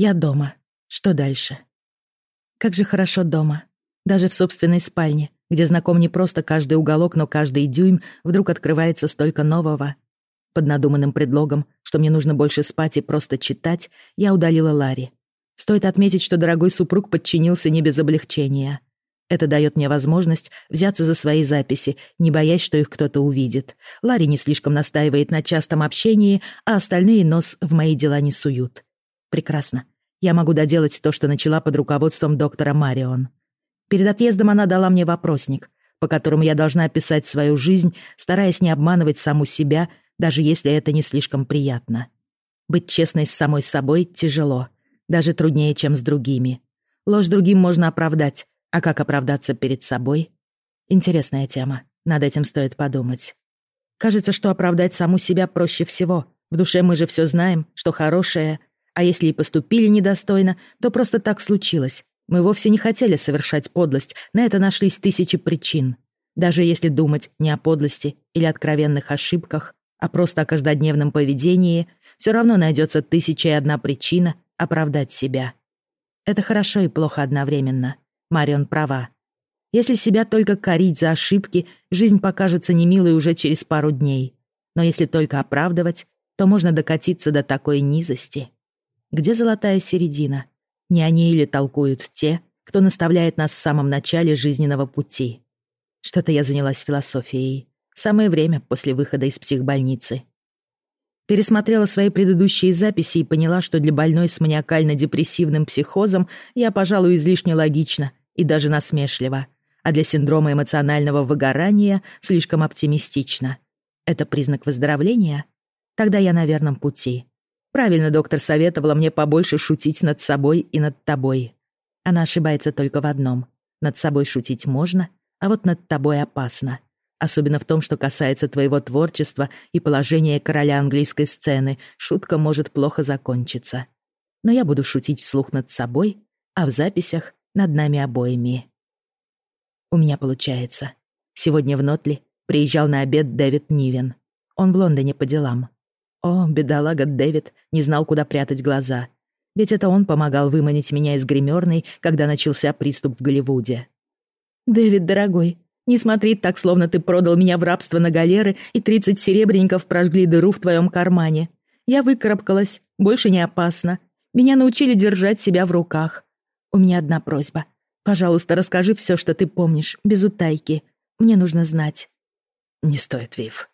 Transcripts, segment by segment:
Я дома. Что дальше? Как же хорошо дома. Даже в собственной спальне, где знаком не просто каждый уголок, но каждый дюйм, вдруг открывается столько нового. Под надуманным предлогом, что мне нужно больше спать и просто читать, я удалила Ларри. Стоит отметить, что дорогой супруг подчинился не без облегчения. Это дает мне возможность взяться за свои записи, не боясь, что их кто-то увидит. Ларри не слишком настаивает на частом общении, а остальные нос в мои дела не суют. Прекрасно. Я могу доделать то, что начала под руководством доктора Марион. Перед отъездом она дала мне вопросник, по которому я должна описать свою жизнь, стараясь не обманывать саму себя, даже если это не слишком приятно. Быть честной с самой собой тяжело, даже труднее, чем с другими. Ложь другим можно оправдать, а как оправдаться перед собой? Интересная тема, над этим стоит подумать. Кажется, что оправдать саму себя проще всего. В душе мы же все знаем, что хорошее, а если и поступили недостойно, то просто так случилось, мы вовсе не хотели совершать подлость, на это нашлись тысячи причин. Даже если думать не о подлости или откровенных ошибках, а просто о каждодневном поведении, все равно найдется тысяча и одна причина оправдать себя. Это хорошо и плохо одновременно. Марион права. Если себя только корить за ошибки, жизнь покажется немилой уже через пару дней. Но если только оправдывать, то можно докатиться до такой низости. Где золотая середина? Не они или толкуют те, кто наставляет нас в самом начале жизненного пути. Что-то я занялась философией. Самое время после выхода из психбольницы. Пересмотрела свои предыдущие записи и поняла, что для больной с маниакально-депрессивным психозом я, пожалуй, излишне логична и даже насмешлива, а для синдрома эмоционального выгорания слишком оптимистично. Это признак выздоровления? Тогда я на верном пути. Правильно доктор советовала мне побольше шутить над собой и над тобой. Она ошибается только в одном. Над собой шутить можно, а вот над тобой опасно. Особенно в том, что касается твоего творчества и положения короля английской сцены, шутка может плохо закончиться. Но я буду шутить вслух над собой, а в записях над нами обоими. У меня получается. Сегодня в Нотли приезжал на обед Дэвид Нивен. Он в Лондоне по делам. О, бедолага Дэвид не знал, куда прятать глаза. Ведь это он помогал выманить меня из гримерной, когда начался приступ в Голливуде. «Дэвид, дорогой, не смотри так, словно ты продал меня в рабство на галеры, и тридцать серебряников прожгли дыру в твоем кармане. Я выкарабкалась, больше не опасно. Меня научили держать себя в руках. У меня одна просьба. Пожалуйста, расскажи все, что ты помнишь, без утайки. Мне нужно знать». «Не стоит, Вив».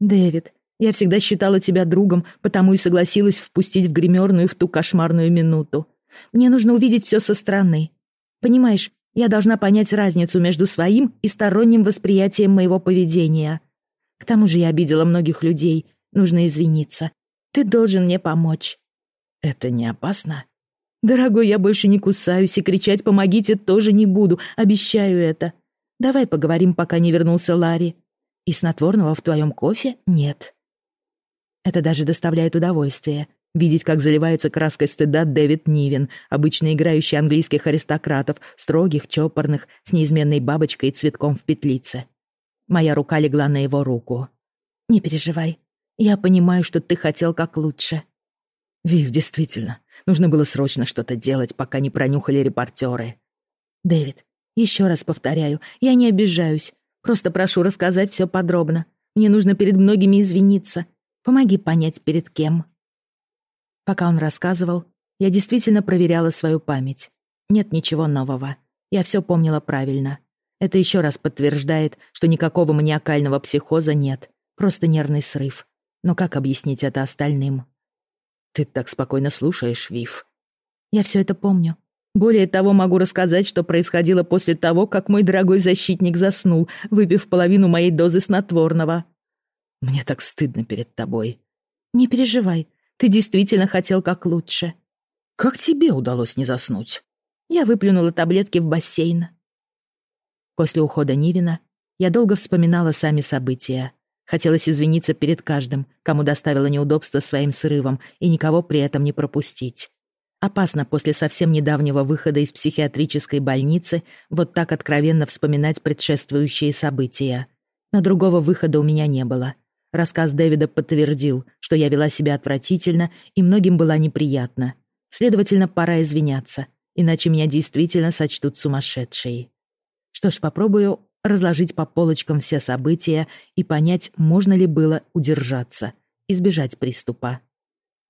«Дэвид, я всегда считала тебя другом, потому и согласилась впустить в гримерную в ту кошмарную минуту. Мне нужно увидеть все со стороны. Понимаешь, я должна понять разницу между своим и сторонним восприятием моего поведения. К тому же я обидела многих людей. Нужно извиниться. Ты должен мне помочь. Это не опасно? Дорогой, я больше не кусаюсь и кричать «помогите» тоже не буду. Обещаю это. Давай поговорим, пока не вернулся Ларри. И снотворного в твоем кофе нет. Это даже доставляет удовольствие. Видеть, как заливается краской стыда Дэвид Нивен, обычно играющий английских аристократов, строгих, чопорных, с неизменной бабочкой и цветком в петлице. Моя рука легла на его руку. «Не переживай. Я понимаю, что ты хотел как лучше». «Вив, действительно, нужно было срочно что-то делать, пока не пронюхали репортеры». «Дэвид, еще раз повторяю, я не обижаюсь. Просто прошу рассказать все подробно. Мне нужно перед многими извиниться. Помоги понять, перед кем». Пока он рассказывал, я действительно проверяла свою память. Нет ничего нового. Я все помнила правильно. Это еще раз подтверждает, что никакого маниакального психоза нет. Просто нервный срыв. Но как объяснить это остальным? Ты так спокойно слушаешь, Вив. Я все это помню. Более того, могу рассказать, что происходило после того, как мой дорогой защитник заснул, выпив половину моей дозы снотворного. Мне так стыдно перед тобой. Не переживай, ты действительно хотел как лучше. Как тебе удалось не заснуть? Я выплюнула таблетки в бассейн. После ухода Нивина я долго вспоминала сами события. Хотелось извиниться перед каждым, кому доставила неудобства своим срывом, и никого при этом не пропустить. Опасно после совсем недавнего выхода из психиатрической больницы вот так откровенно вспоминать предшествующие события. Но другого выхода у меня не было — Рассказ Дэвида подтвердил, что я вела себя отвратительно и многим была неприятна. Следовательно, пора извиняться, иначе меня действительно сочтут сумасшедшей. Что ж, попробую разложить по полочкам все события и понять, можно ли было удержаться, избежать приступа.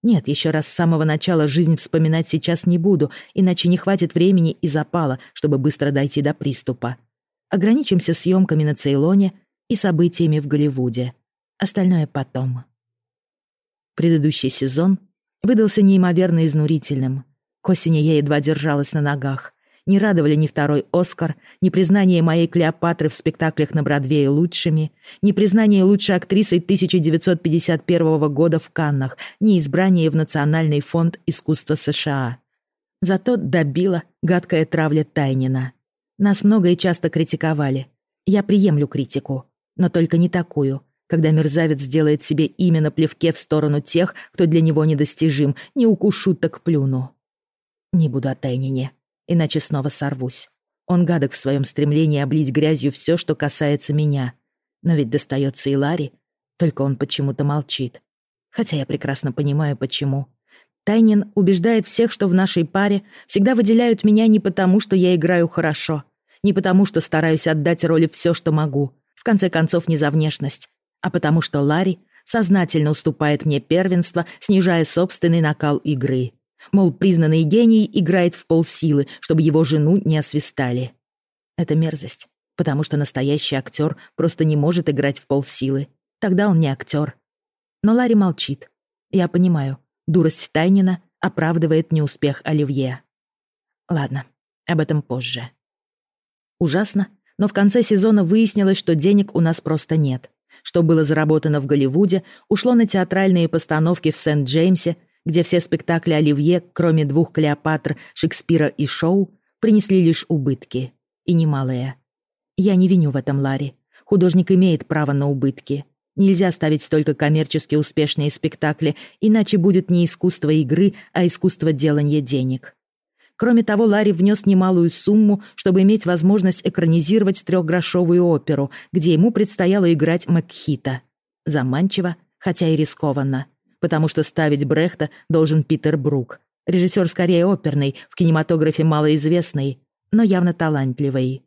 Нет, еще раз с самого начала жизнь вспоминать сейчас не буду, иначе не хватит времени и запала, чтобы быстро дойти до приступа. Ограничимся съемками на Цейлоне и событиями в Голливуде. Остальное потом. Предыдущий сезон выдался неимоверно изнурительным. К осени я едва держалась на ногах. Не радовали ни второй «Оскар», ни признание моей Клеопатры в спектаклях на Бродвее лучшими, ни признание лучшей актрисой 1951 года в Каннах, ни избрание в Национальный фонд искусства США. Зато добила гадкая травля Тайнина. Нас много и часто критиковали. Я приемлю критику, но только не такую, когда мерзавец делает себе имя на плевке в сторону тех, кто для него недостижим, не укушу, так плюну. Не буду о Тайнине иначе снова сорвусь. Он гадок в своем стремлении облить грязью все, что касается меня. Но ведь достается и Ларри, только он почему-то молчит. Хотя я прекрасно понимаю, почему. Тайнин убеждает всех, что в нашей паре всегда выделяют меня не потому, что я играю хорошо, не потому, что стараюсь отдать роли все, что могу, в конце концов, не за внешность, а потому что Ларри сознательно уступает мне первенство, снижая собственный накал игры. Мол, признанный гений играет в полсилы, чтобы его жену не освистали. Это мерзость, потому что настоящий актер просто не может играть в полсилы. Тогда он не актер. Но Ларри молчит. Я понимаю, дурость Тайнина оправдывает неуспех Оливье. Ладно, об этом позже. Ужасно, но в конце сезона выяснилось, что денег у нас просто нет. Что было заработано в Голливуде, ушло на театральные постановки в Сент-Джеймсе где все спектакли Оливье, кроме двух Клеопатр, Шекспира и Шоу, принесли лишь убытки. И немалые. Я не виню в этом Ларри. Художник имеет право на убытки. Нельзя ставить только коммерчески успешные спектакли, иначе будет не искусство игры, а искусство делания денег. Кроме того, Ларри внес немалую сумму, чтобы иметь возможность экранизировать трехгрошовую оперу, где ему предстояло играть Макхита. Заманчиво, хотя и рискованно потому что ставить Брехта должен Питер Брук. Режиссер скорее оперный, в кинематографе малоизвестный, но явно талантливый.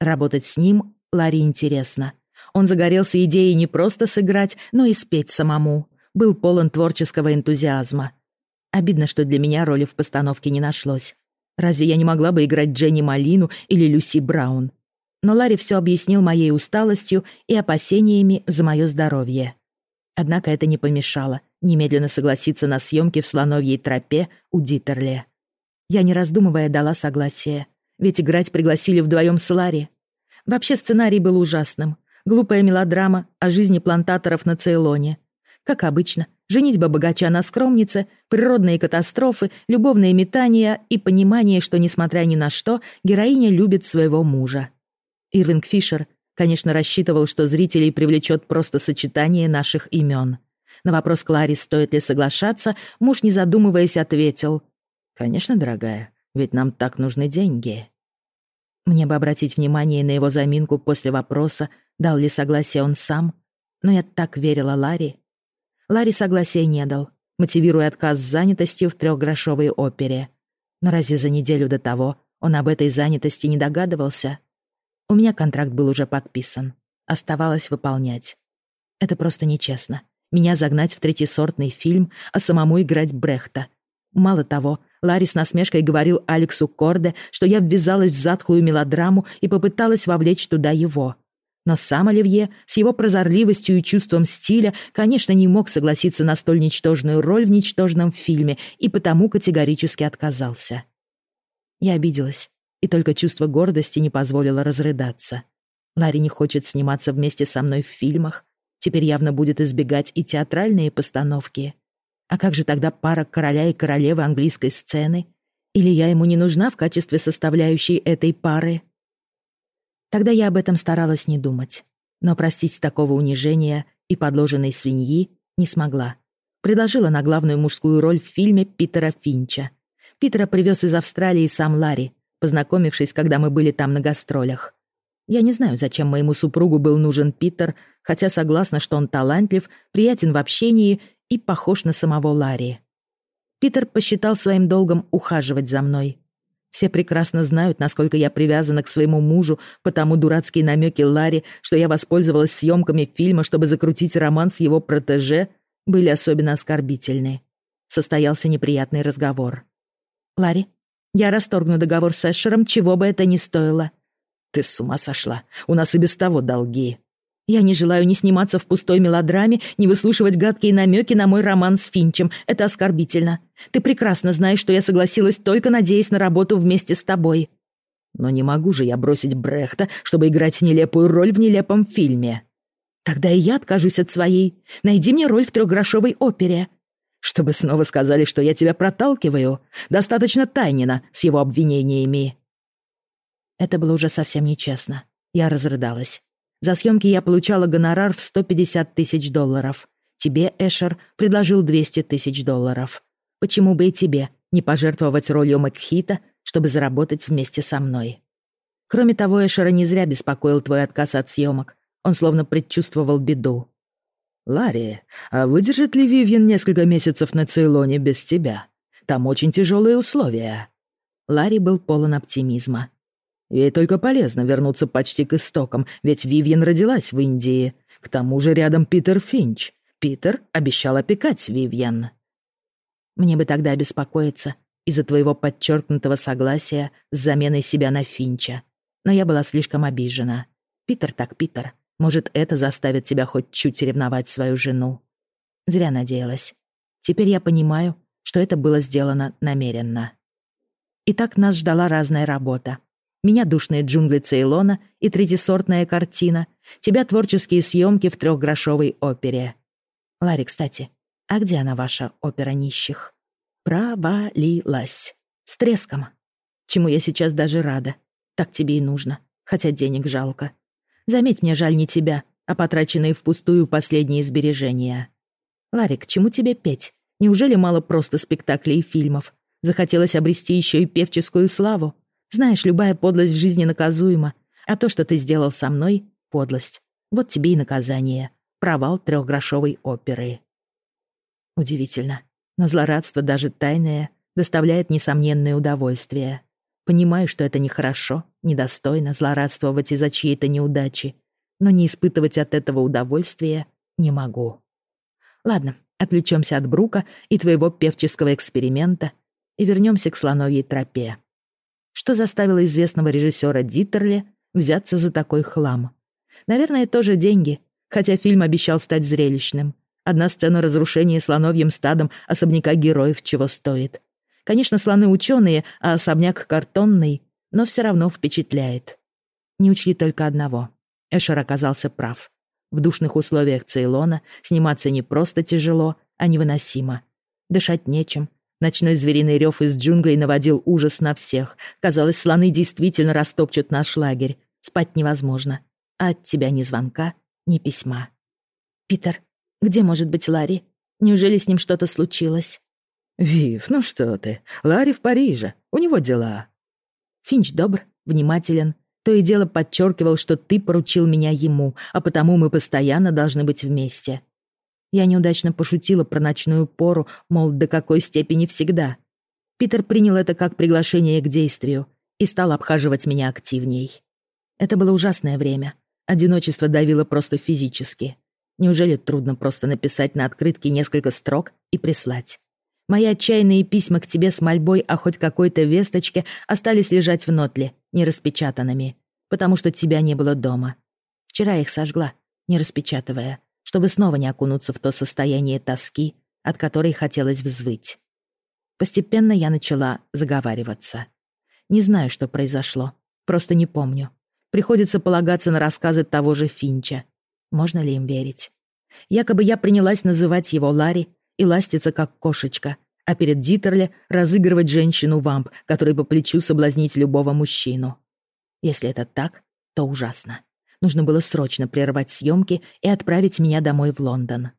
Работать с ним Ларри интересно. Он загорелся идеей не просто сыграть, но и спеть самому. Был полон творческого энтузиазма. Обидно, что для меня роли в постановке не нашлось. Разве я не могла бы играть Дженни Малину или Люси Браун? Но Ларри все объяснил моей усталостью и опасениями за мое здоровье. Однако это не помешало немедленно согласиться на съемки в слоновьей тропе у Дитерле. Я, не раздумывая, дала согласие, ведь играть пригласили вдвоем с Ларри. Вообще сценарий был ужасным. Глупая мелодрама о жизни плантаторов на Цейлоне. Как обычно, женитьба богача на скромнице, природные катастрофы, любовные метания и понимание, что, несмотря ни на что, героиня любит своего мужа. Ирвинг Фишер Конечно, рассчитывал, что зрителей привлечет просто сочетание наших имен. На вопрос Клари, стоит ли соглашаться, муж, не задумываясь, ответил. «Конечно, дорогая, ведь нам так нужны деньги». Мне бы обратить внимание на его заминку после вопроса, дал ли согласие он сам, но я так верила Ларри. Ларри согласия не дал, мотивируя отказ с занятостью в трехгрошовой опере. Но разве за неделю до того он об этой занятости не догадывался? У меня контракт был уже подписан. Оставалось выполнять. Это просто нечестно. Меня загнать в третьесортный фильм, а самому играть Брехта. Мало того, Ларри с насмешкой говорил Алексу Корде, что я ввязалась в затхлую мелодраму и попыталась вовлечь туда его. Но сам Оливье с его прозорливостью и чувством стиля, конечно, не мог согласиться на столь ничтожную роль в ничтожном фильме и потому категорически отказался. Я обиделась и только чувство гордости не позволило разрыдаться. Ларри не хочет сниматься вместе со мной в фильмах, теперь явно будет избегать и театральные постановки. А как же тогда пара короля и королевы английской сцены? Или я ему не нужна в качестве составляющей этой пары? Тогда я об этом старалась не думать. Но простить такого унижения и подложенной свиньи не смогла. Предложила на главную мужскую роль в фильме Питера Финча. Питера привез из Австралии сам Ларри, познакомившись, когда мы были там на гастролях. Я не знаю, зачем моему супругу был нужен Питер, хотя согласна, что он талантлив, приятен в общении и похож на самого Ларри. Питер посчитал своим долгом ухаживать за мной. Все прекрасно знают, насколько я привязана к своему мужу, потому дурацкие намеки Ларри, что я воспользовалась съемками фильма, чтобы закрутить роман с его протеже, были особенно оскорбительны. Состоялся неприятный разговор. «Ларри, я расторгну договор с Эшером, чего бы это ни стоило». «Ты с ума сошла. У нас и без того долги». «Я не желаю ни сниматься в пустой мелодраме, ни выслушивать гадкие намеки на мой роман с Финчем. Это оскорбительно. Ты прекрасно знаешь, что я согласилась только надеясь на работу вместе с тобой». «Но не могу же я бросить Брехта, чтобы играть нелепую роль в нелепом фильме». «Тогда и я откажусь от своей. Найди мне роль в трехгрошовой опере. Чтобы снова сказали, что я тебя проталкиваю. Достаточно Тайнина с его обвинениями». Это было уже совсем нечестно. Я разрыдалась. За съемки я получала гонорар в 150 тысяч долларов. Тебе, Эшер, предложил 200 тысяч долларов. Почему бы и тебе не пожертвовать ролью Макхита, чтобы заработать вместе со мной? Кроме того, Эшера не зря беспокоил твой отказ от съемок. Он словно предчувствовал беду. «Ларри, а выдержит ли Вивьен несколько месяцев на Цейлоне без тебя? Там очень тяжелые условия». Ларри был полон оптимизма. «Ей только полезно вернуться почти к истокам, ведь Вивьен родилась в Индии. К тому же рядом Питер Финч. Питер обещал опекать Вивьен». «Мне бы тогда беспокоиться из-за твоего подчеркнутого согласия с заменой себя на Финча. Но я была слишком обижена. Питер так Питер. Может, это заставит тебя хоть чуть ревновать свою жену. Зря надеялась. Теперь я понимаю, что это было сделано намеренно. Итак, нас ждала разная работа. Меня душные джунгли Цейлона и третисортная картина. Тебя творческие съемки в трехгрошовой опере. Ларри, кстати, а где она, ваша опера нищих? Провалилась. С треском. Чему я сейчас даже рада. Так тебе и нужно. Хотя денег жалко. Заметь, мне жаль не тебя, а потраченные впустую последние сбережения. Ларик, чему тебе петь? Неужели мало просто спектаклей и фильмов? Захотелось обрести еще и певческую славу? Знаешь, любая подлость в жизни наказуема, а то, что ты сделал со мной — подлость. Вот тебе и наказание. Провал трехгрошовой оперы. Удивительно, но злорадство, даже тайное, доставляет несомненное удовольствие. Понимаю, что это нехорошо, недостойно злорадствовать из-за чьей-то неудачи, но не испытывать от этого удовольствия не могу. Ладно, отвлечемся от Брука и твоего певческого эксперимента и вернемся к слоновьей тропе. Что заставило известного режиссера Диттерли взяться за такой хлам? Наверное, тоже деньги, хотя фильм обещал стать зрелищным. Одна сцена разрушения слоновьим стадом особняка героев чего стоит. Конечно, слоны ученые, а особняк картонный, но все равно впечатляет. Не учли только одного. Эшер оказался прав. В душных условиях Цейлона сниматься не просто тяжело, а невыносимо. Дышать нечем. Ночной звериный рев из джунглей наводил ужас на всех. Казалось, слоны действительно растопчут наш лагерь. Спать невозможно. А от тебя ни звонка, ни письма. «Питер, где может быть Ларри? Неужели с ним что-то случилось?» «Вив, ну что ты? Ларри в Париже. У него дела». Финч добр, внимателен. То и дело подчеркивал, что ты поручил меня ему, а потому мы постоянно должны быть вместе. Я неудачно пошутила про ночную пору, мол, до какой степени всегда. Питер принял это как приглашение к действию и стал обхаживать меня активней. Это было ужасное время. Одиночество давило просто физически. Неужели трудно просто написать на открытке несколько строк и прислать? Мои отчаянные письма к тебе с мольбой о хоть какой-то весточке остались лежать в нотле, нераспечатанными, потому что тебя не было дома. Вчера их сожгла, не распечатывая, чтобы снова не окунуться в то состояние тоски, от которой хотелось взвыть. Постепенно я начала заговариваться. Не знаю, что произошло, просто не помню. Приходится полагаться на рассказы того же Финча. Можно ли им верить? Якобы я принялась называть его Ларри и ластиться, как кошечка, а перед Дитерле разыгрывать женщину-вамп, которой по плечу соблазнить любого мужчину. Если это так, то ужасно. Нужно было срочно прервать съемки и отправить меня домой в Лондон.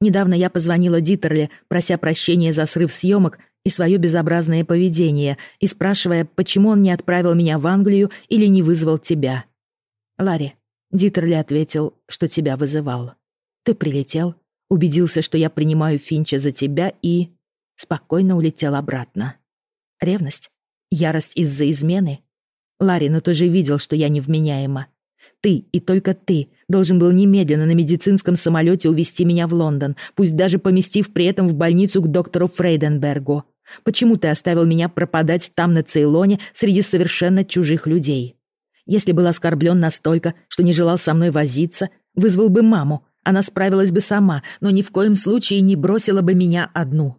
Недавно я позвонила Дитерле, прося прощения за срыв съемок и свое безобразное поведение, и спрашивая, почему он не отправил меня в Англию или не вызвал тебя. Ларри, Дитерле ответил, что тебя вызывал. Ты прилетел, убедился, что я принимаю Финча за тебя и... спокойно улетел обратно. Ревность? Ярость из-за измены? Ларри, ну ты же видел, что я невменяема. Ты и только ты должен был немедленно на медицинском самолете увезти меня в Лондон, пусть даже поместив при этом в больницу к доктору Фрейденбергу. Почему ты оставил меня пропадать там, на Цейлоне, среди совершенно чужих людей? Если был оскорблен настолько, что не желал со мной возиться, вызвал бы маму. Она справилась бы сама, но ни в коем случае не бросила бы меня одну.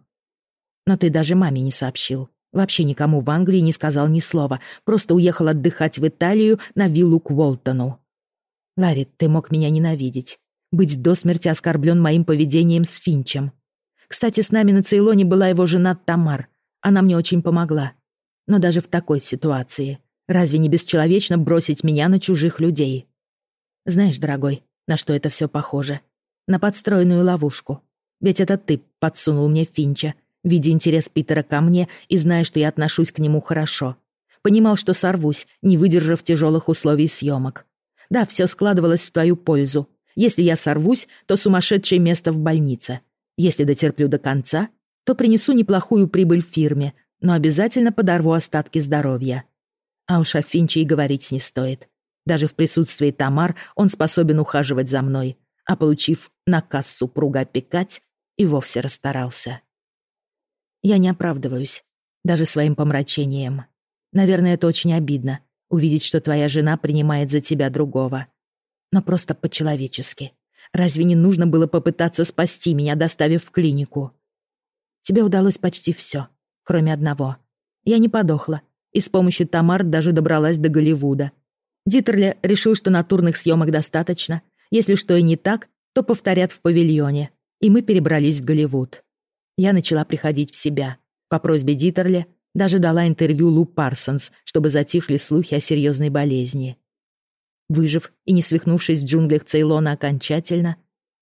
Но ты даже маме не сообщил. Вообще никому в Англии не сказал ни слова, просто уехал отдыхать в Италию на виллу к Уолтону. Ларри, ты мог меня ненавидеть, быть до смерти оскорблен моим поведением с Финчем. Кстати, с нами на Цейлоне была его жена Тамар. Она мне очень помогла. Но даже в такой ситуации, разве не бесчеловечно бросить меня на чужих людей? Знаешь, дорогой, на что это все похоже? На подстроенную ловушку. Ведь это ты подсунул мне Финча, видя интерес Питера ко мне и зная, что я отношусь к нему хорошо. Понимал, что сорвусь, не выдержав тяжелых условий съемок. Да, все складывалось в твою пользу. Если я сорвусь, то сумасшедшее место в больнице. Если дотерплю до конца, то принесу неплохую прибыль фирме, но обязательно подорву остатки здоровья. А уж о Финче и говорить не стоит. Даже в присутствии Тамар он способен ухаживать за мной, а получив наказ супруга опекать, и вовсе расстарался. Я не оправдываюсь, даже своим помрачением. Наверное, это очень обидно, увидеть, что твоя жена принимает за тебя другого. Но просто по-человечески. Разве не нужно было попытаться спасти меня, доставив в клинику? Тебе удалось почти все, кроме одного. Я не подохла, и с помощью Тамар даже добралась до Голливуда. Дитерле решил, что натурных съемок достаточно. Если что и не так, то повторят в павильоне. И мы перебрались в Голливуд я начала приходить в себя. По просьбе Дитерля даже дала интервью Лу Парсонс, чтобы затихли слухи о серьезной болезни. Выжив и не свихнувшись в джунглях Цейлона окончательно,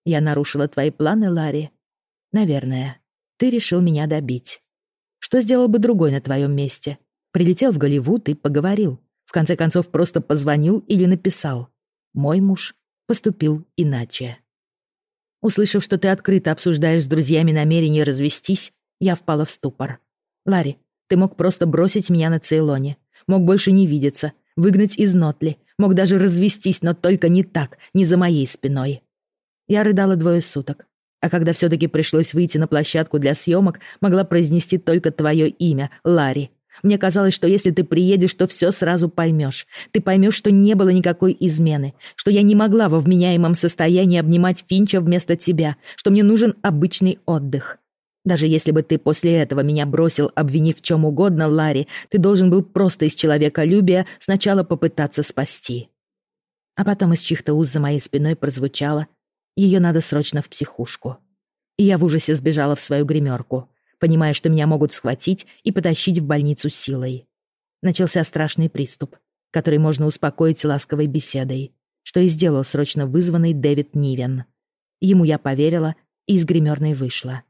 я нарушила твои планы, Ларри. Наверное, ты решил меня добить. Что сделал бы другой на твоем месте? Прилетел в Голливуд и поговорил. В конце концов, просто позвонил или написал. Мой муж поступил иначе. Услышав, что ты открыто обсуждаешь с друзьями намерение развестись, я впала в ступор. Ларри, ты мог просто бросить меня на Цейлоне. Мог больше не видеться, выгнать из Нотли. Мог даже развестись, но только не так, не за моей спиной. Я рыдала двое суток. А когда все-таки пришлось выйти на площадку для съемок, могла произнести только твое имя, Ларри. Мне казалось, что если ты приедешь, то все сразу поймешь. Ты поймешь, что не было никакой измены, что я не могла во вменяемом состоянии обнимать Финча вместо тебя, что мне нужен обычный отдых. Даже если бы ты после этого меня бросил, обвинив в чем угодно, Ларри, ты должен был просто из человеколюбия сначала попытаться спасти. А потом из чьих-то уз за моей спиной прозвучало «Ее надо срочно в психушку». И я в ужасе сбежала в свою гримерку понимая, что меня могут схватить и потащить в больницу силой. Начался страшный приступ, который можно успокоить ласковой беседой, что и сделал срочно вызванный Дэвид Нивен. Ему я поверила и из гримерной вышла.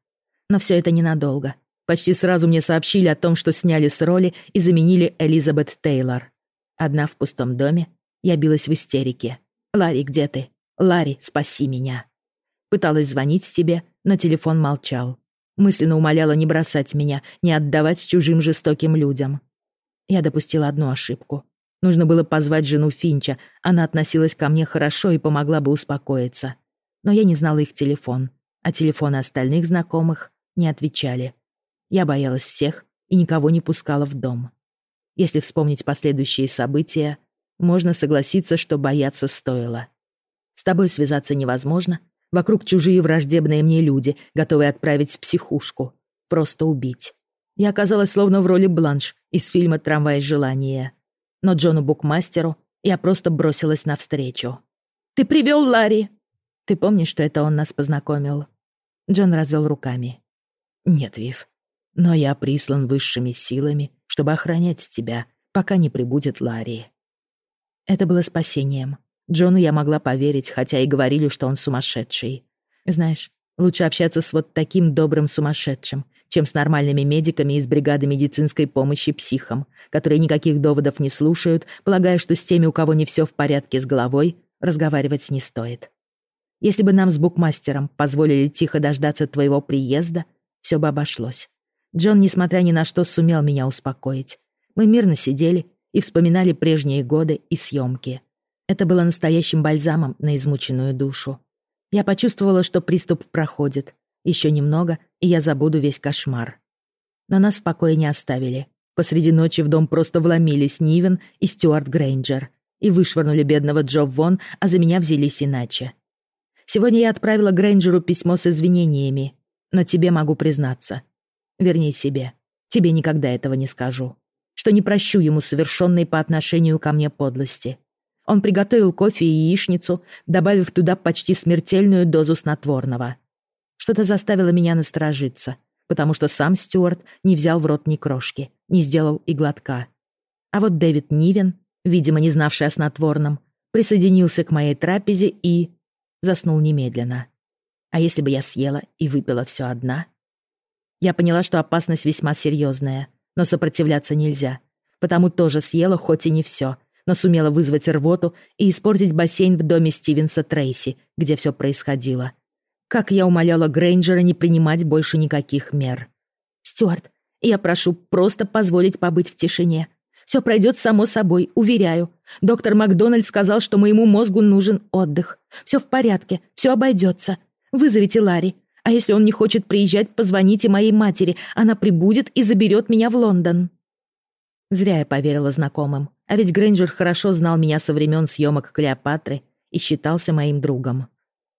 Но все это ненадолго. Почти сразу мне сообщили о том, что сняли с роли и заменили Элизабет Тейлор. Одна в пустом доме, я билась в истерике. «Ларри, где ты? Ларри, спаси меня!» Пыталась звонить тебе, но телефон молчал. Мысленно умоляла не бросать меня, не отдавать чужим жестоким людям. Я допустила одну ошибку. Нужно было позвать жену Финча. Она относилась ко мне хорошо и помогла бы успокоиться. Но я не знала их телефон, а телефоны остальных знакомых не отвечали. Я боялась всех и никого не пускала в дом. Если вспомнить последующие события, можно согласиться, что бояться стоило. С тобой связаться невозможно, Вокруг чужие враждебные мне люди, готовые отправить в психушку. Просто убить. Я оказалась словно в роли Бланш из фильма «Трамвай желания». Но Джону Букмастеру я просто бросилась навстречу. «Ты привел Ларри!» «Ты помнишь, что это он нас познакомил?» Джон развел руками. «Нет, Вив, но я прислан высшими силами, чтобы охранять тебя, пока не прибудет Ларри». Это было спасением. Джону я могла поверить, хотя и говорили, что он сумасшедший. Знаешь, лучше общаться с вот таким добрым сумасшедшим, чем с нормальными медиками из бригады медицинской помощи психам, которые никаких доводов не слушают, полагая, что с теми, у кого не все в порядке с головой, разговаривать не стоит. Если бы нам с букмастером позволили тихо дождаться твоего приезда, все бы обошлось. Джон, несмотря ни на что, сумел меня успокоить. Мы мирно сидели и вспоминали прежние годы и съемки. Это было настоящим бальзамом на измученную душу. Я почувствовала, что приступ проходит. Еще немного, и я забуду весь кошмар. Но нас в покое не оставили. Посреди ночи в дом просто вломились Нивен и Стюарт Грейнджер и вышвырнули бедного Джо вон, а за меня взялись иначе. Сегодня я отправила Грейнджеру письмо с извинениями, но тебе могу признаться. Вернее, себе. Тебе никогда этого не скажу. Что не прощу ему совершенной по отношению ко мне подлости. Он приготовил кофе и яичницу, добавив туда почти смертельную дозу снотворного. Что-то заставило меня насторожиться, потому что сам Стюарт не взял в рот ни крошки, не сделал и глотка. А вот Дэвид Нивен, видимо, не знавший о снотворном, присоединился к моей трапезе и... заснул немедленно. А если бы я съела и выпила все одна? Я поняла, что опасность весьма серьезная, но сопротивляться нельзя, потому тоже съела хоть и не все, но сумела вызвать рвоту и испортить бассейн в доме Стивенса Трейси, где все происходило. Как я умоляла Грейнджера не принимать больше никаких мер. «Стюарт, я прошу просто позволить побыть в тишине. Все пройдет само собой, уверяю. Доктор Макдональд сказал, что моему мозгу нужен отдых. Все в порядке, все обойдется. Вызовите Ларри. А если он не хочет приезжать, позвоните моей матери. Она прибудет и заберет меня в Лондон». Зря я поверила знакомым. А ведь Грейнджер хорошо знал меня со времен съемок Клеопатры и считался моим другом.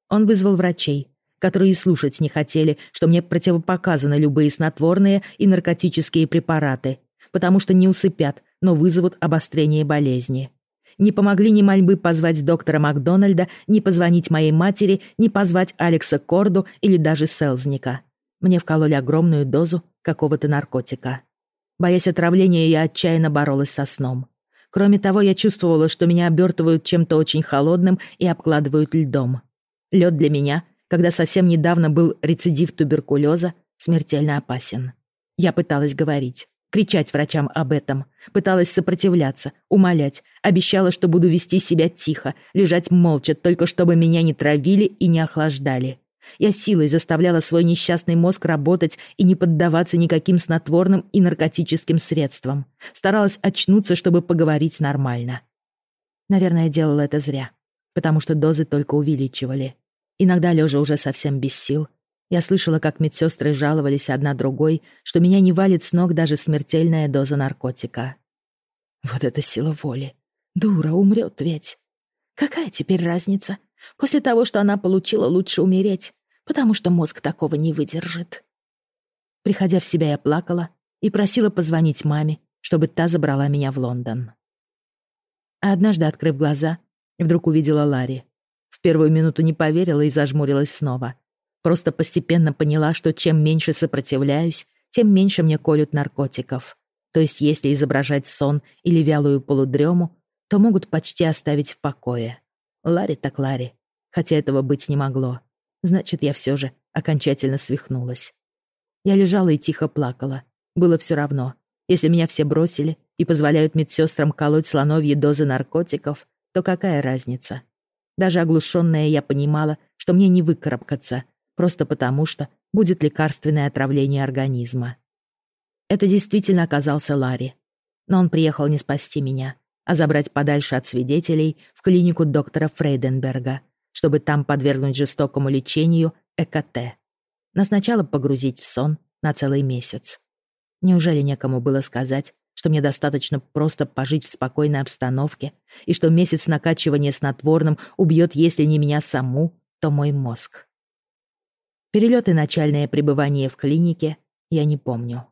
Он вызвал врачей, которые и слушать не хотели, что мне противопоказаны любые снотворные и наркотические препараты, потому что не усыпят, но вызовут обострение болезни. Не помогли ни мольбы позвать доктора Макдональда, ни позвонить моей матери, ни позвать Алекса Корду или даже Селзника. Мне вкололи огромную дозу какого-то наркотика. Боясь отравления, я отчаянно боролась со сном. Кроме того, я чувствовала, что меня обертывают чем-то очень холодным и обкладывают льдом. Лед для меня, когда совсем недавно был рецидив туберкулеза, смертельно опасен. Я пыталась говорить, кричать врачам об этом, пыталась сопротивляться, умолять, обещала, что буду вести себя тихо, лежать молча, только чтобы меня не травили и не охлаждали. Я силой заставляла свой несчастный мозг работать и не поддаваться никаким снотворным и наркотическим средствам. Старалась очнуться, чтобы поговорить нормально. Наверное, делала это зря, потому что дозы только увеличивали. Иногда, лежа уже совсем без сил, я слышала, как медсестры жаловались одна другой, что меня не валит с ног даже смертельная доза наркотика. Вот это сила воли. Дура, умрет ведь. Какая теперь разница? После того, что она получила, лучше умереть, потому что мозг такого не выдержит. Приходя в себя, я плакала и просила позвонить маме, чтобы та забрала меня в Лондон. А однажды, открыв глаза, вдруг увидела Ларри. В первую минуту не поверила и зажмурилась снова. Просто постепенно поняла, что чем меньше сопротивляюсь, тем меньше мне колют наркотиков. То есть если изображать сон или вялую полудрему, то могут почти оставить в покое. Ларри так Ларри. Хотя этого быть не могло. Значит, я все же окончательно свихнулась. Я лежала и тихо плакала. Было все равно. Если меня все бросили и позволяют медсестрам колоть слоновьи дозы наркотиков, то какая разница? Даже оглушенная я понимала, что мне не выкарабкаться, просто потому что будет лекарственное отравление организма. Это действительно оказался Ларри. Но он приехал не спасти меня, а забрать подальше от свидетелей в клинику доктора Фрейденберга, чтобы там подвергнуть жестокому лечению ЭКТ. Но сначала погрузить в сон на целый месяц. Неужели некому было сказать, что мне достаточно просто пожить в спокойной обстановке и что месяц накачивания снотворным убьет, если не меня саму, то мой мозг? Перелет и начальное пребывание в клинике я не помню.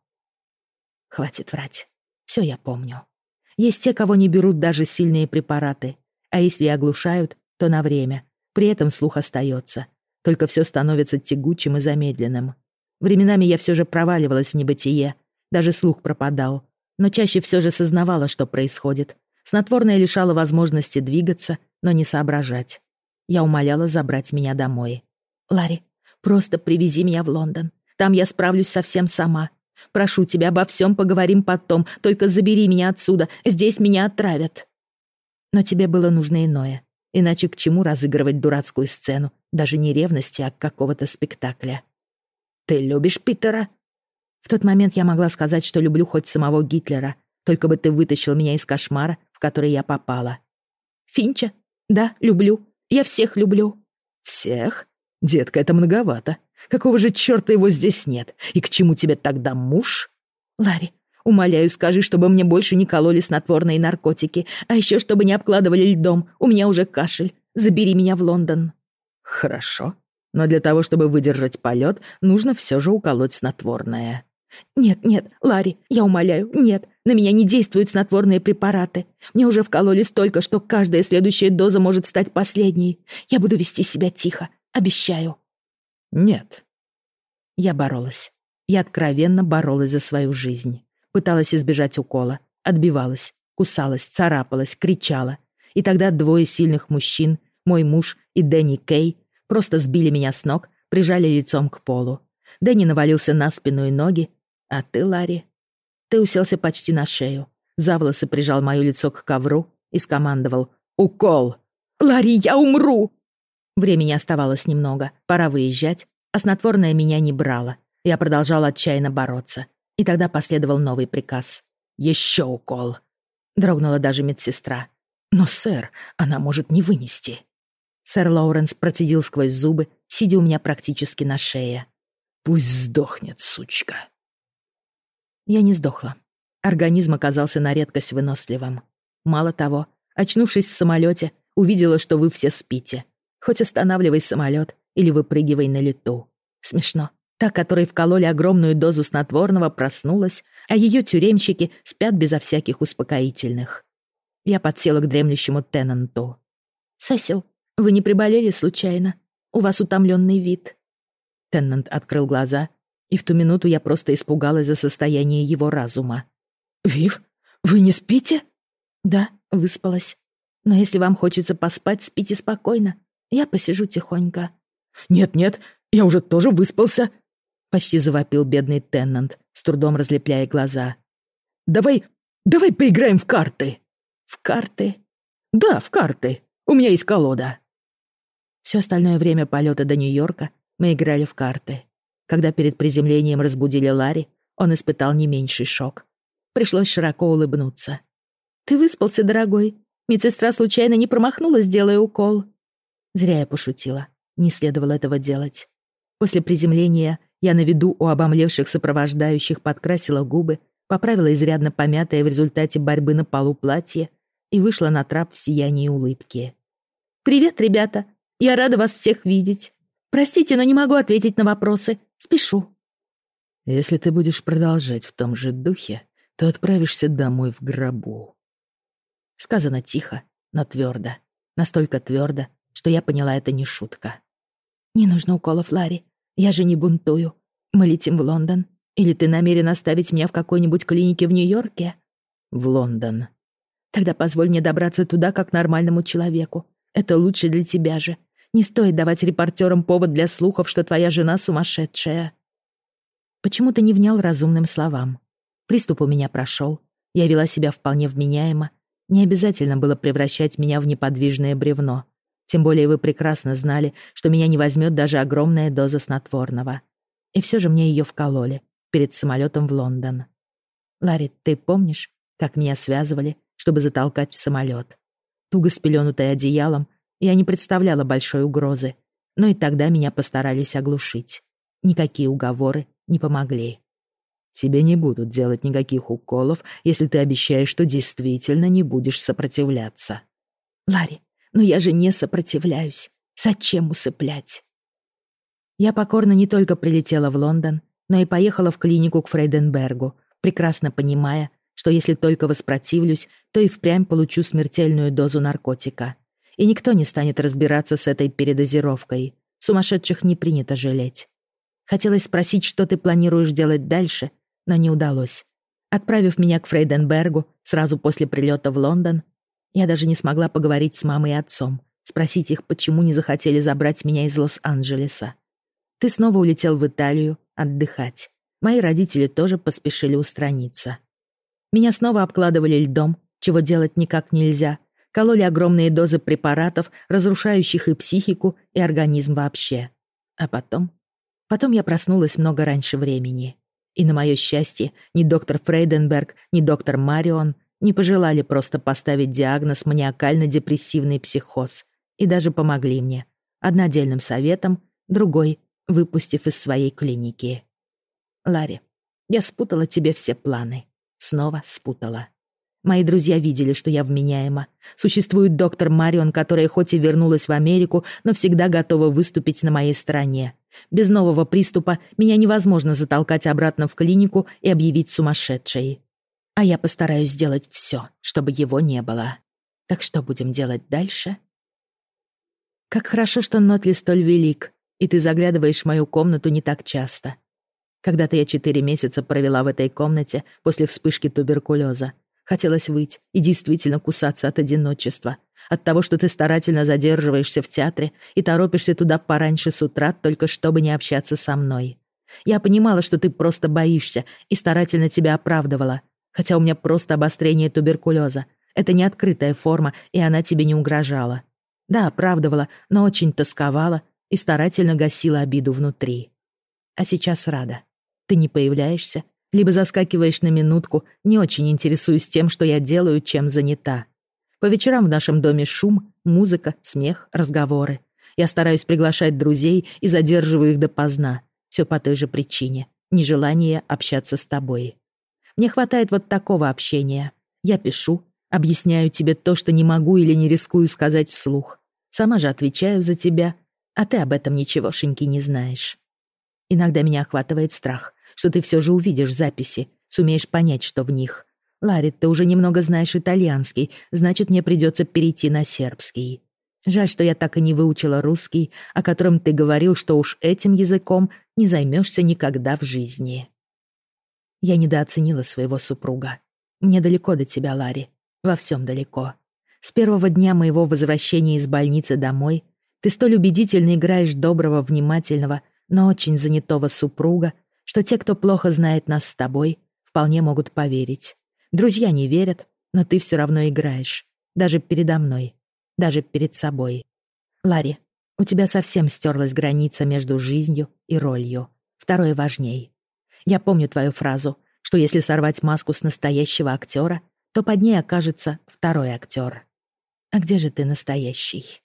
Хватит врать. Все я помню. Есть те, кого не берут даже сильные препараты. А если оглушают, то на время. При этом слух остается. Только все становится тягучим и замедленным. Временами я все же проваливалась в небытие. Даже слух пропадал. Но чаще все же сознавала, что происходит. Снотворное лишало возможности двигаться, но не соображать. Я умоляла забрать меня домой. «Ларри, просто привези меня в Лондон. Там я справлюсь совсем сама. Прошу тебя, обо всем поговорим потом, только забери меня отсюда, здесь меня отравят». Но тебе было нужно иное, иначе к чему разыгрывать дурацкую сцену, даже не ревности, а какого-то спектакля. «Ты любишь Питера?» В тот момент я могла сказать, что люблю хоть самого Гитлера, только бы ты вытащил меня из кошмара, в который я попала. Финча? Да, люблю. Я всех люблю. Всех? Детка, это многовато. Какого же чёрта его здесь нет? И к чему тебе тогда муж? Ларри, умоляю, скажи, чтобы мне больше не кололи снотворные наркотики, а еще чтобы не обкладывали льдом. У меня уже кашель. Забери меня в Лондон. Хорошо. Но для того, чтобы выдержать полет, нужно все же уколоть снотворное. «Нет, нет, Ларри, я умоляю, нет, на меня не действуют снотворные препараты. Мне уже вкололи столько, что каждая следующая доза может стать последней. Я буду вести себя тихо, обещаю». «Нет». Я боролась. Я откровенно боролась за свою жизнь. Пыталась избежать укола, отбивалась, кусалась, царапалась, кричала. И тогда двое сильных мужчин, мой муж и Дэнни Кей, просто сбили меня с ног, прижали лицом к полу. Дэнни навалился на спину и ноги, а ты, Ларри, ты уселся почти на шею, за волосы прижал мое лицо к ковру и скомандовал «Укол!» «Ларри, я умру!» Времени оставалось немного, пора выезжать, а снотворное меня не брало. Я продолжала отчаянно бороться. И тогда последовал новый приказ. «Еще укол!» Дрогнула даже медсестра. «Но, сэр, она может не вынести». Сэр Лоуренс процедил сквозь зубы, сидя у меня практически на шее. «Пусть сдохнет, сучка!» Я не сдохла. Организм оказался на редкость выносливым. Мало того, очнувшись в самолете, увидела, что вы все спите. Хоть останавливай самолет или выпрыгивай на лету. Смешно. Та, которой вкололи огромную дозу снотворного, проснулась, а ее тюремщики спят безо всяких успокоительных. Я подсела к дремлющему Теннанту. «Сесил, вы не приболели случайно? У вас утомленный вид». Теннант открыл глаза и в ту минуту я просто испугалась за состояние его разума. «Вив, вы не спите?» «Да, выспалась. Но если вам хочется поспать, спите спокойно. Я посижу тихонько». «Нет-нет, я уже тоже выспался», — почти завопил бедный Теннант, с трудом разлепляя глаза. «Давай, давай поиграем в карты». «В карты?» «Да, в карты. У меня есть колода». Все остальное время полета до Нью-Йорка мы играли в карты. Когда перед приземлением разбудили Ларри, он испытал не меньший шок. Пришлось широко улыбнуться. «Ты выспался, дорогой? Медсестра случайно не промахнулась, делая укол?» Зря я пошутила. Не следовало этого делать. После приземления я на виду у обомлевших сопровождающих подкрасила губы, поправила изрядно помятое в результате борьбы на полу платье и вышла на трап в сиянии улыбки. «Привет, ребята! Я рада вас всех видеть. Простите, но не могу ответить на вопросы. Спешу». «Если ты будешь продолжать в том же духе, то отправишься домой в гробу». Сказано тихо, но твердо. Настолько твердо, что я поняла, это не шутка. «Не нужно уколов, Ларри. Я же не бунтую. Мы летим в Лондон. Или ты намерен оставить меня в какой-нибудь клинике в Нью-Йорке?» «В Лондон». «Тогда позволь мне добраться туда, как нормальному человеку. Это лучше для тебя же. Не стоит давать репортерам повод для слухов, что твоя жена сумасшедшая. Почему-то не внял разумным словам. Приступ у меня прошел. Я вела себя вполне вменяемо. Не обязательно было превращать меня в неподвижное бревно. Тем более вы прекрасно знали, что меня не возьмет даже огромная доза снотворного. И все же мне ее вкололи перед самолетом в Лондон. Ларри, ты помнишь, как меня связывали, чтобы затолкать в самолет? Туго спеленутая одеялом, я не представляла большой угрозы, но и тогда меня постарались оглушить. Никакие уговоры не помогли. Тебе не будут делать никаких уколов, если ты обещаешь, что действительно не будешь сопротивляться. Ларри, но я же не сопротивляюсь. Зачем усыплять? Я покорно не только прилетела в Лондон, но и поехала в клинику к Фрейденбергу, прекрасно понимая, что если только воспротивлюсь, то и впрямь получу смертельную дозу наркотика и никто не станет разбираться с этой передозировкой. Сумасшедших не принято жалеть. Хотелось спросить, что ты планируешь делать дальше, но не удалось. Отправив меня к Фрейденбергу сразу после прилета в Лондон, я даже не смогла поговорить с мамой и отцом, спросить их, почему не захотели забрать меня из Лос-Анджелеса. Ты снова улетел в Италию отдыхать. Мои родители тоже поспешили устраниться. Меня снова обкладывали льдом, чего делать никак нельзя, кололи огромные дозы препаратов, разрушающих и психику, и организм вообще. А потом... Потом я проснулась много раньше времени. И на мое счастье, ни доктор Фрейденберг, ни доктор Марион не пожелали просто поставить диагноз маниакально-депрессивный психоз и даже помогли мне. Одна отдельным советом, другой — выпустив из своей клиники. Ларри, я спутала тебе все планы. Снова спутала. Мои друзья видели, что я вменяема. Существует доктор Марион, которая хоть и вернулась в Америку, но всегда готова выступить на моей стороне. Без нового приступа меня невозможно затолкать обратно в клинику и объявить сумасшедшей. А я постараюсь сделать все, чтобы его не было. Так что будем делать дальше? Как хорошо, что Нотли столь велик, и ты заглядываешь в мою комнату не так часто. Когда-то я четыре месяца провела в этой комнате после вспышки туберкулеза. Хотелось выйти и действительно кусаться от одиночества. От того, что ты старательно задерживаешься в театре и торопишься туда пораньше с утра, только чтобы не общаться со мной. Я понимала, что ты просто боишься, и старательно тебя оправдывала. Хотя у меня просто обострение туберкулеза. Это не открытая форма, и она тебе не угрожала. Да, оправдывала, но очень тосковала и старательно гасила обиду внутри. А сейчас рада. Ты не появляешься, либо заскакиваешь на минутку, не очень интересуюсь тем, что я делаю, чем занята. По вечерам в нашем доме шум, музыка, смех, разговоры. Я стараюсь приглашать друзей и задерживаю их допоздна. Все по той же причине — нежелание общаться с тобой. Мне хватает вот такого общения. Я пишу, объясняю тебе то, что не могу или не рискую сказать вслух. Сама же отвечаю за тебя, а ты об этом ничегошеньки не знаешь. Иногда меня охватывает страх, что ты все же увидишь записи, сумеешь понять, что в них. Ларри, ты уже немного знаешь итальянский, значит, мне придется перейти на сербский. Жаль, что я так и не выучила русский, о котором ты говорил, что уж этим языком не займешься никогда в жизни. Я недооценила своего супруга. Мне далеко до тебя, Ларри. Во всем далеко. С первого дня моего возвращения из больницы домой ты столь убедительно играешь доброго, внимательного, но очень занятого супруга, что те, кто плохо знает нас с тобой, вполне могут поверить. Друзья не верят, но ты все равно играешь. Даже передо мной. Даже перед собой. Ларри, у тебя совсем стерлась граница между жизнью и ролью. Второе важней. Я помню твою фразу, что если сорвать маску с настоящего актера, то под ней окажется второй актер. А где же ты настоящий?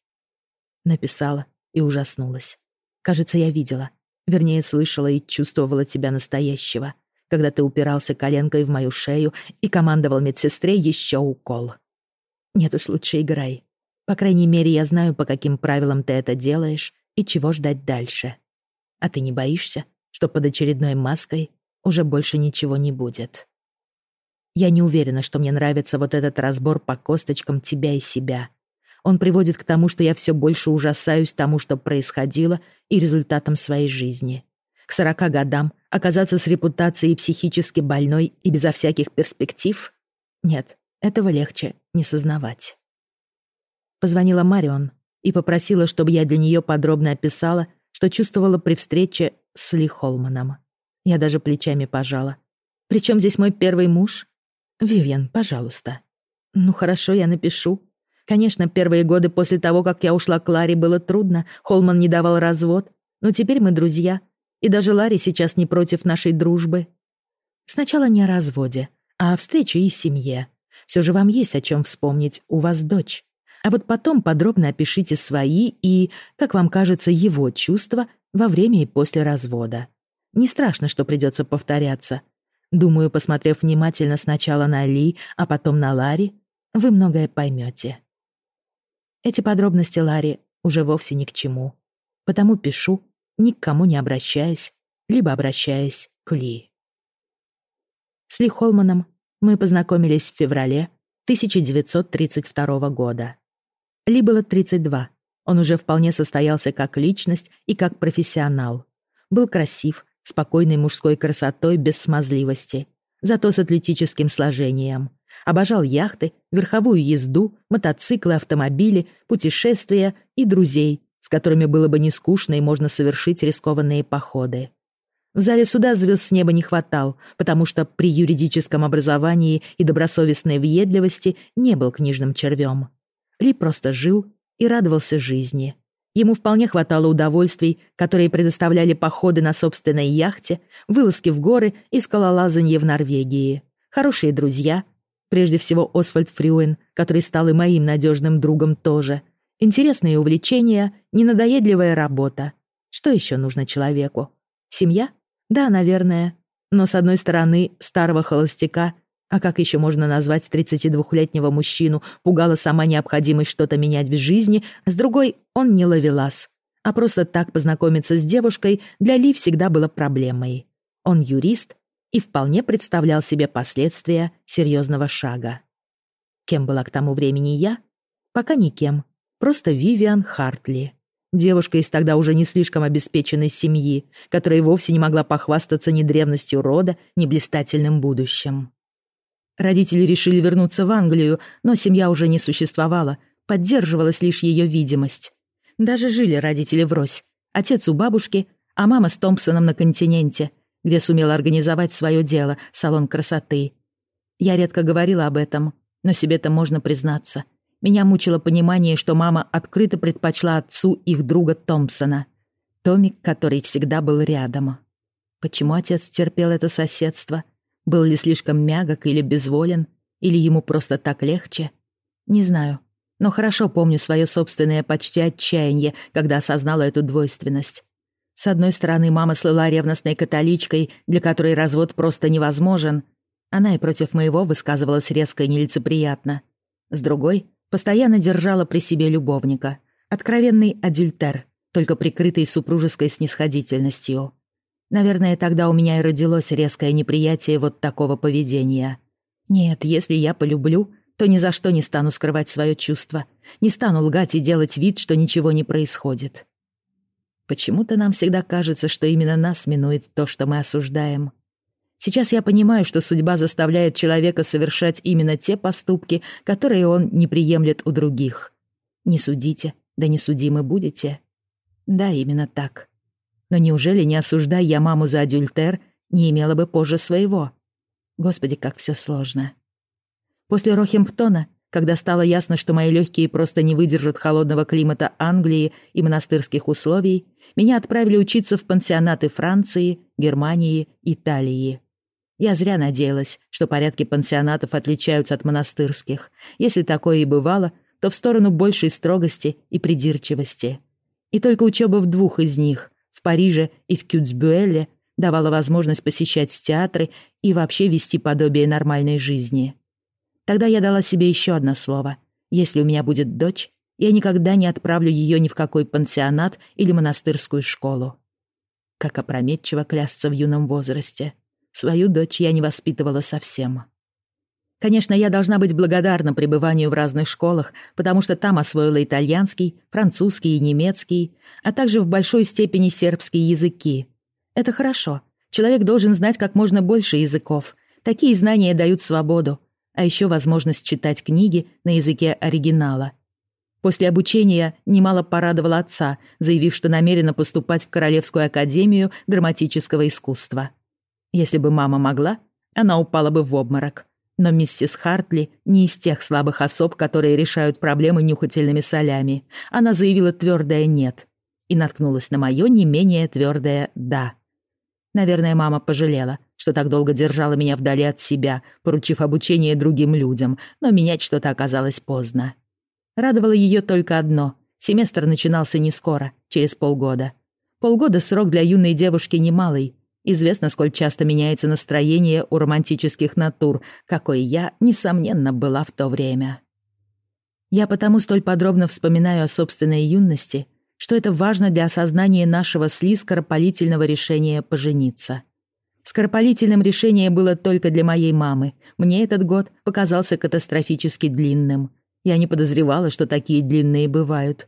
Написала и ужаснулась. Кажется, я видела, вернее, слышала и чувствовала тебя настоящего, когда ты упирался коленкой в мою шею и командовал медсестре еще укол. Нет уж, лучше играй. По крайней мере, я знаю, по каким правилам ты это делаешь и чего ждать дальше. А ты не боишься, что под очередной маской уже больше ничего не будет. Я не уверена, что мне нравится вот этот разбор по косточкам тебя и себя. Он приводит к тому, что я все больше ужасаюсь тому, что происходило, и результатом своей жизни. К сорока годам оказаться с репутацией психически больной и безо всяких перспектив? Нет, этого легче не сознавать. Позвонила Марион и попросила, чтобы я для нее подробно описала, что чувствовала при встрече с Ли Холманом. Я даже плечами пожала. «Причем здесь мой первый муж?» «Вивьен, пожалуйста». «Ну хорошо, я напишу». Конечно, первые годы после того, как я ушла к Ларе, было трудно, Холман не давал развод, но теперь мы друзья, и даже Ларри сейчас не против нашей дружбы. Сначала не о разводе, а о встрече и семье. Все же вам есть о чем вспомнить, у вас дочь. А вот потом подробно опишите свои и, как вам кажется, его чувства во время и после развода. Не страшно, что придется повторяться. Думаю, посмотрев внимательно сначала на Ли, а потом на Ларри, вы многое поймете. Эти подробности Ларри уже вовсе ни к чему. Потому пишу, ни к кому не обращаясь, либо обращаясь к Ли. С Ли Холманом мы познакомились в феврале 1932 года. Ли было 32. Он уже вполне состоялся как личность и как профессионал. Был красив, спокойной мужской красотой без смазливости, зато с атлетическим сложением. Обожал яхты, верховую езду, мотоциклы, автомобили, путешествия и друзей, с которыми было бы не скучно и можно совершить рискованные походы. В зале суда звезд с неба не хватал, потому что при юридическом образовании и добросовестной въедливости не был книжным червем. Ли просто жил и радовался жизни. Ему вполне хватало удовольствий, которые предоставляли походы на собственной яхте, вылазки в горы и скалолазанье в Норвегии. Хорошие друзья, прежде всего Освальд Фрюен, который стал и моим надежным другом тоже. Интересные увлечения, ненадоедливая работа. Что еще нужно человеку? Семья? Да, наверное. Но с одной стороны, старого холостяка а как еще можно назвать 32-летнего мужчину, пугала сама необходимость что-то менять в жизни, с другой он не ловелас. А просто так познакомиться с девушкой для Ли всегда было проблемой. Он юрист и вполне представлял себе последствия серьезного шага. Кем была к тому времени я? Пока никем. Просто Вивиан Хартли. Девушка из тогда уже не слишком обеспеченной семьи, которая вовсе не могла похвастаться ни древностью рода, ни блистательным будущим. Родители решили вернуться в Англию, но семья уже не существовала, поддерживалась лишь ее видимость. Даже жили родители врозь. Отец у бабушки, а мама с Томпсоном на континенте, где сумела организовать свое дело, салон красоты. Я редко говорила об этом, но себе-то можно признаться. Меня мучило понимание, что мама открыто предпочла отцу их друга Томпсона. Томик, который всегда был рядом. Почему отец терпел это соседство — был ли слишком мягок или безволен, или ему просто так легче? Не знаю, но хорошо помню свое собственное почти отчаяние, когда осознала эту двойственность. С одной стороны, мама слыла ревностной католичкой, для которой развод просто невозможен. Она и против моего высказывалась резко и нелицеприятно. С другой, постоянно держала при себе любовника. Откровенный адюльтер, только прикрытый супружеской снисходительностью. Наверное, тогда у меня и родилось резкое неприятие вот такого поведения. Нет, если я полюблю, то ни за что не стану скрывать свое чувство, не стану лгать и делать вид, что ничего не происходит. Почему-то нам всегда кажется, что именно нас минует то, что мы осуждаем. Сейчас я понимаю, что судьба заставляет человека совершать именно те поступки, которые он не приемлет у других. Не судите, да не судимы будете. Да, именно так. Но неужели, не осуждая я маму за адюльтер, не имела бы позже своего? Господи, как все сложно. После Рохемптона, когда стало ясно, что мои легкие просто не выдержат холодного климата Англии и монастырских условий, меня отправили учиться в пансионаты Франции, Германии, Италии. Я зря надеялась, что порядки пансионатов отличаются от монастырских. Если такое и бывало, то в сторону большей строгости и придирчивости. И только учеба в двух из них Париже и в Кюцбюэлле давала возможность посещать театры и вообще вести подобие нормальной жизни. Тогда я дала себе еще одно слово. Если у меня будет дочь, я никогда не отправлю ее ни в какой пансионат или монастырскую школу. Как опрометчиво клясться в юном возрасте. Свою дочь я не воспитывала совсем. Конечно, я должна быть благодарна пребыванию в разных школах, потому что там освоила итальянский, французский и немецкий, а также в большой степени сербские языки. Это хорошо. Человек должен знать как можно больше языков. Такие знания дают свободу, а еще возможность читать книги на языке оригинала. После обучения немало порадовала отца, заявив, что намерена поступать в Королевскую академию драматического искусства. Если бы мама могла, она упала бы в обморок. Но миссис Хартли не из тех слабых особ, которые решают проблемы нюхательными солями. Она заявила твердое «нет» и наткнулась на мое не менее твердое «да». Наверное, мама пожалела, что так долго держала меня вдали от себя, поручив обучение другим людям, но менять что-то оказалось поздно. Радовало ее только одно — семестр начинался не скоро, через полгода. Полгода срок для юной девушки немалый, Известно, сколь часто меняется настроение у романтических натур, какой я, несомненно, была в то время. Я потому столь подробно вспоминаю о собственной юности, что это важно для осознания нашего сли скоропалительного решения пожениться. Скоропалительным решение было только для моей мамы. Мне этот год показался катастрофически длинным. Я не подозревала, что такие длинные бывают.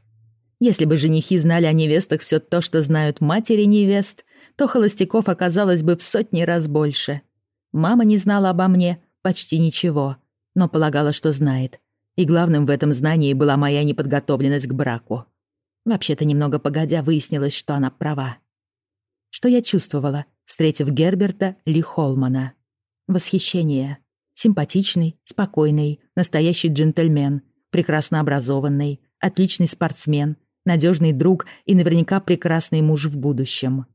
Если бы женихи знали о невестах все то, что знают матери невест, то холостяков оказалось бы в сотни раз больше. Мама не знала обо мне почти ничего, но полагала, что знает. И главным в этом знании была моя неподготовленность к браку. Вообще-то немного погодя выяснилось, что она права. Что я чувствовала, встретив Герберта Ли Холмана? Восхищение. Симпатичный, спокойный, настоящий джентльмен, прекрасно образованный, отличный спортсмен — надежный друг и наверняка прекрасный муж в будущем.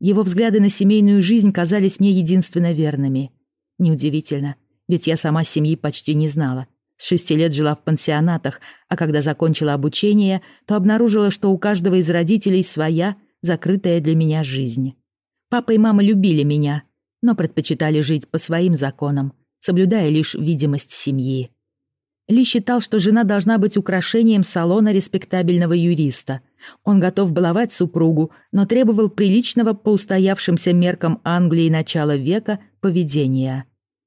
Его взгляды на семейную жизнь казались мне единственно верными. Неудивительно, ведь я сама семьи почти не знала. С шести лет жила в пансионатах, а когда закончила обучение, то обнаружила, что у каждого из родителей своя, закрытая для меня жизнь. Папа и мама любили меня, но предпочитали жить по своим законам, соблюдая лишь видимость семьи. Ли считал, что жена должна быть украшением салона респектабельного юриста. Он готов баловать супругу, но требовал приличного по устоявшимся меркам Англии начала века поведения.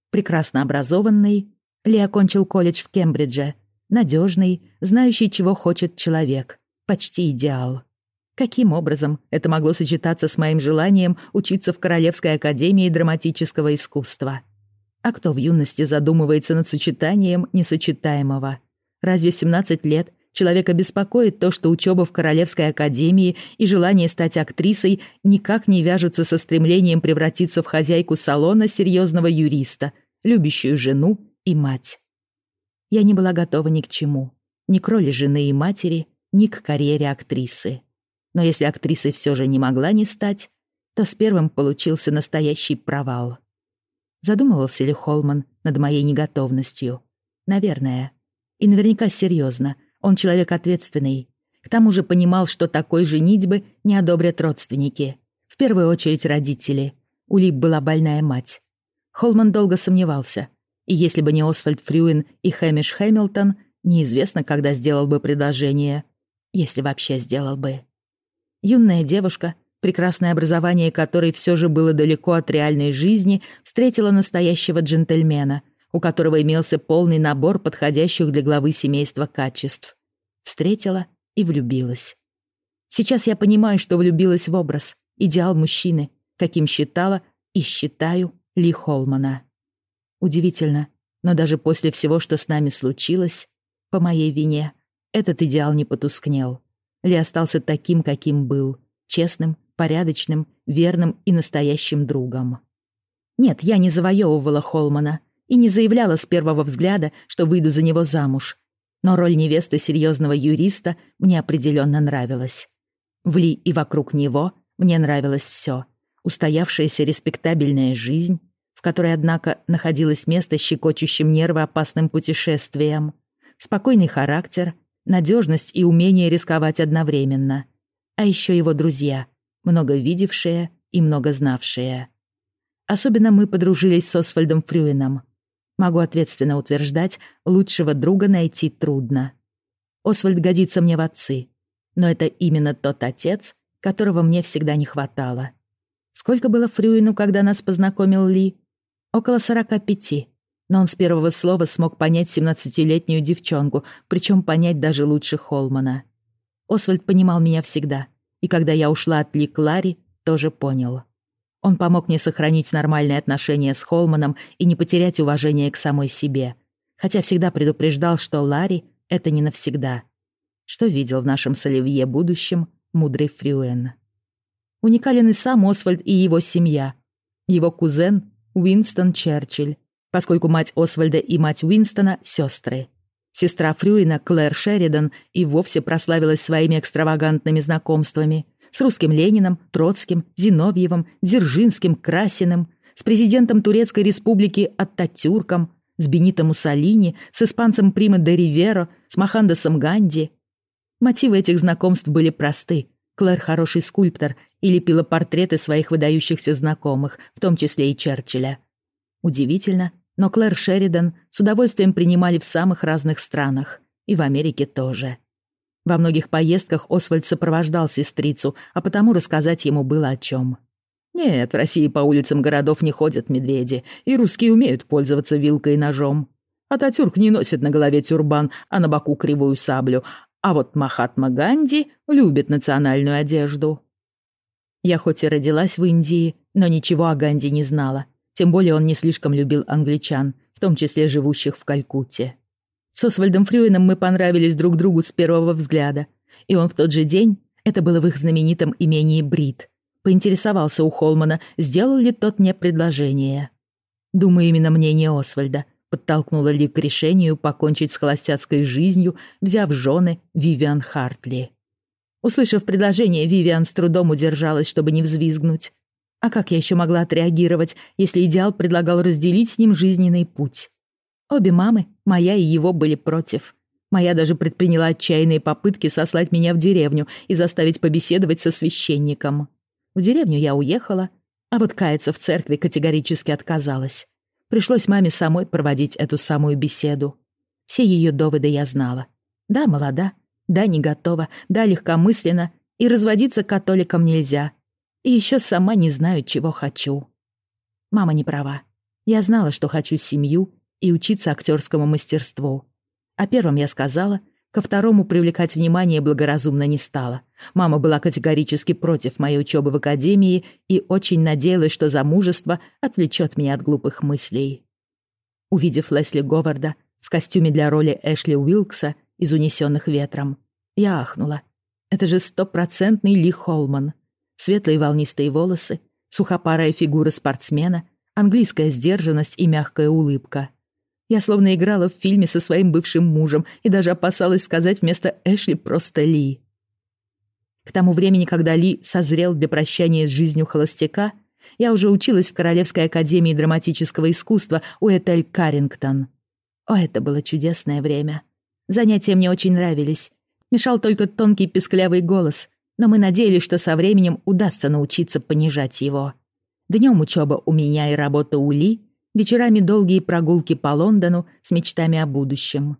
Прекрасно образованный, Ли окончил колледж в Кембридже. Надежный, знающий, чего хочет человек. Почти идеал. Каким образом это могло сочетаться с моим желанием учиться в Королевской академии драматического искусства? А кто в юности задумывается над сочетанием несочетаемого? Разве в 17 лет человека беспокоит то, что учеба в Королевской академии и желание стать актрисой никак не вяжутся со стремлением превратиться в хозяйку салона серьезного юриста, любящую жену и мать? Я не была готова ни к чему. Ни к роли жены и матери, ни к карьере актрисы. Но если актрисой все же не могла не стать, то с первым получился настоящий провал. Задумывался ли Холман над моей неготовностью? Наверное. И наверняка серьезно. Он человек ответственный. К тому же понимал, что такой женитьбы не одобрят родственники. В первую очередь родители. У Лип была больная мать. Холман долго сомневался. И если бы не Освальд Фрюин и Хэмиш Хэмилтон, неизвестно, когда сделал бы предложение. Если вообще сделал бы. Юная девушка, прекрасное образование которой все же было далеко от реальной жизни, встретила настоящего джентльмена, у которого имелся полный набор подходящих для главы семейства качеств. Встретила и влюбилась. Сейчас я понимаю, что влюбилась в образ, идеал мужчины, каким считала и считаю Ли Холмана. Удивительно, но даже после всего, что с нами случилось, по моей вине, этот идеал не потускнел. Ли остался таким, каким был, честным, порядочным, верным и настоящим другом. Нет, я не завоевывала Холмана и не заявляла с первого взгляда, что выйду за него замуж. Но роль невесты серьезного юриста мне определенно нравилась. В Ли и вокруг него мне нравилось все. Устоявшаяся респектабельная жизнь, в которой, однако, находилось место щекочущим нервы опасным путешествиям, спокойный характер, надежность и умение рисковать одновременно. А еще его друзья — много видевшая и много знавшая. Особенно мы подружились с Освальдом Фрюином. Могу ответственно утверждать, лучшего друга найти трудно. Освальд годится мне в отцы, но это именно тот отец, которого мне всегда не хватало. Сколько было Фрюину, когда нас познакомил Ли? Около сорока пяти. Но он с первого слова смог понять семнадцатилетнюю девчонку, причем понять даже лучше Холмана. Освальд понимал меня всегда — и когда я ушла от Ли Клари, тоже понял. Он помог мне сохранить нормальные отношения с Холманом и не потерять уважение к самой себе, хотя всегда предупреждал, что Ларри — это не навсегда. Что видел в нашем с Оливье будущем мудрый Фрюэн. Уникален и сам Освальд и его семья. Его кузен Уинстон Черчилль, поскольку мать Освальда и мать Уинстона — сестры. Сестра Фрюина, Клэр Шеридан, и вовсе прославилась своими экстравагантными знакомствами с русским Лениным, Троцким, Зиновьевым, Дзержинским, Красиным, с президентом Турецкой республики Аттатюрком, с Бенито Муссолини, с испанцем Прима де Риверо, с Махандасом Ганди. Мотивы этих знакомств были просты. Клэр хороший скульптор и лепила портреты своих выдающихся знакомых, в том числе и Черчилля. Удивительно, но Клэр Шеридан с удовольствием принимали в самых разных странах, и в Америке тоже. Во многих поездках Освальд сопровождал сестрицу, а потому рассказать ему было о чем. Нет, в России по улицам городов не ходят медведи, и русские умеют пользоваться вилкой и ножом. Ататюрк не носит на голове тюрбан, а на боку кривую саблю, а вот Махатма Ганди любит национальную одежду. Я хоть и родилась в Индии, но ничего о Ганди не знала, тем более он не слишком любил англичан, в том числе живущих в Калькутте. С Освальдом Фрюином мы понравились друг другу с первого взгляда. И он в тот же день, это было в их знаменитом имении Брит, поинтересовался у Холмана, сделал ли тот мне предложение. Думаю, именно мнение Освальда подтолкнуло Ли к решению покончить с холостяцкой жизнью, взяв жены Вивиан Хартли. Услышав предложение, Вивиан с трудом удержалась, чтобы не взвизгнуть. А как я еще могла отреагировать, если идеал предлагал разделить с ним жизненный путь? Обе мамы, моя и его, были против. Моя даже предприняла отчаянные попытки сослать меня в деревню и заставить побеседовать со священником. В деревню я уехала, а вот каяться в церкви категорически отказалась. Пришлось маме самой проводить эту самую беседу. Все ее доводы я знала. Да, молода, да, не готова, да, легкомысленно, и разводиться католиком нельзя — и еще сама не знаю, чего хочу. Мама не права. Я знала, что хочу семью и учиться актерскому мастерству. О первом я сказала, ко второму привлекать внимание благоразумно не стала. Мама была категорически против моей учебы в академии и очень надеялась, что замужество отвлечет меня от глупых мыслей. Увидев Лесли Говарда в костюме для роли Эшли Уилкса из «Унесенных ветром», я ахнула. Это же стопроцентный Ли Холман светлые волнистые волосы, сухопарая фигура спортсмена, английская сдержанность и мягкая улыбка. Я словно играла в фильме со своим бывшим мужем и даже опасалась сказать вместо Эшли просто Ли. К тому времени, когда Ли созрел для прощания с жизнью холостяка, я уже училась в Королевской академии драматического искусства у Этель Каррингтон. О, это было чудесное время. Занятия мне очень нравились. Мешал только тонкий песклявый голос, но мы надеялись, что со временем удастся научиться понижать его. Днем учеба у меня и работа у Ли, вечерами долгие прогулки по Лондону с мечтами о будущем.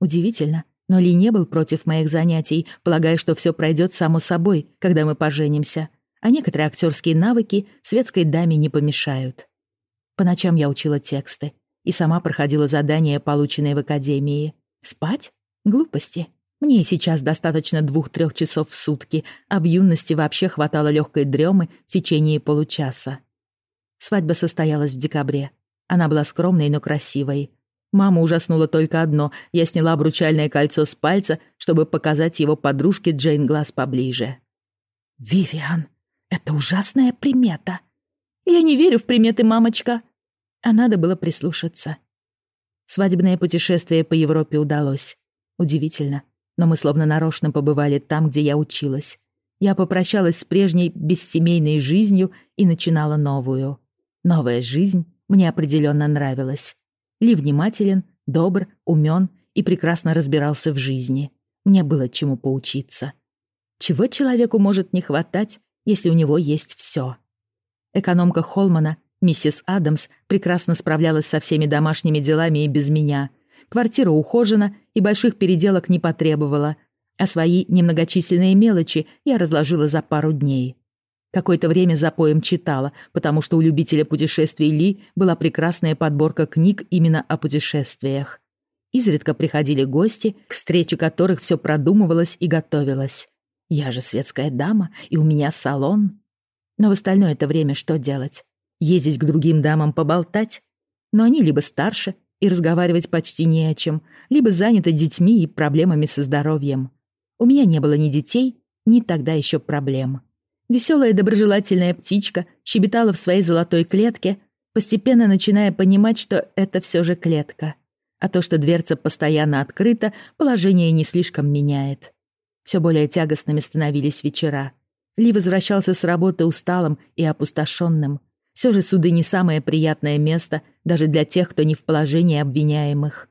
Удивительно, но Ли не был против моих занятий, полагая, что все пройдет само собой, когда мы поженимся, а некоторые актерские навыки светской даме не помешают. По ночам я учила тексты и сама проходила задания, полученные в академии. Спать? Глупости. Мне сейчас достаточно двух-трех часов в сутки, а в юности вообще хватало легкой дремы в течение получаса. Свадьба состоялась в декабре. Она была скромной, но красивой. Мама ужаснула только одно. Я сняла обручальное кольцо с пальца, чтобы показать его подружке Джейн Глаз поближе. «Вивиан, это ужасная примета!» «Я не верю в приметы, мамочка!» А надо было прислушаться. Свадебное путешествие по Европе удалось. Удивительно, но мы словно нарочно побывали там, где я училась. Я попрощалась с прежней бессемейной жизнью и начинала новую. Новая жизнь мне определенно нравилась. Ли внимателен, добр, умен и прекрасно разбирался в жизни. Мне было чему поучиться. Чего человеку может не хватать, если у него есть все? Экономка Холмана, миссис Адамс, прекрасно справлялась со всеми домашними делами и без меня, Квартира ухожена и больших переделок не потребовала, а свои немногочисленные мелочи я разложила за пару дней. Какое-то время за поем читала, потому что у любителя путешествий Ли была прекрасная подборка книг именно о путешествиях. Изредка приходили гости, к встрече которых все продумывалось и готовилось. Я же светская дама, и у меня салон. Но в остальное это время что делать? Ездить к другим дамам поболтать? Но они либо старше, и разговаривать почти не о чем, либо заняты детьми и проблемами со здоровьем. У меня не было ни детей, ни тогда еще проблем. Веселая доброжелательная птичка щебетала в своей золотой клетке, постепенно начиная понимать, что это все же клетка. А то, что дверца постоянно открыта, положение не слишком меняет. Все более тягостными становились вечера. Ли возвращался с работы усталым и опустошенным. Все же суды не самое приятное место даже для тех, кто не в положении обвиняемых.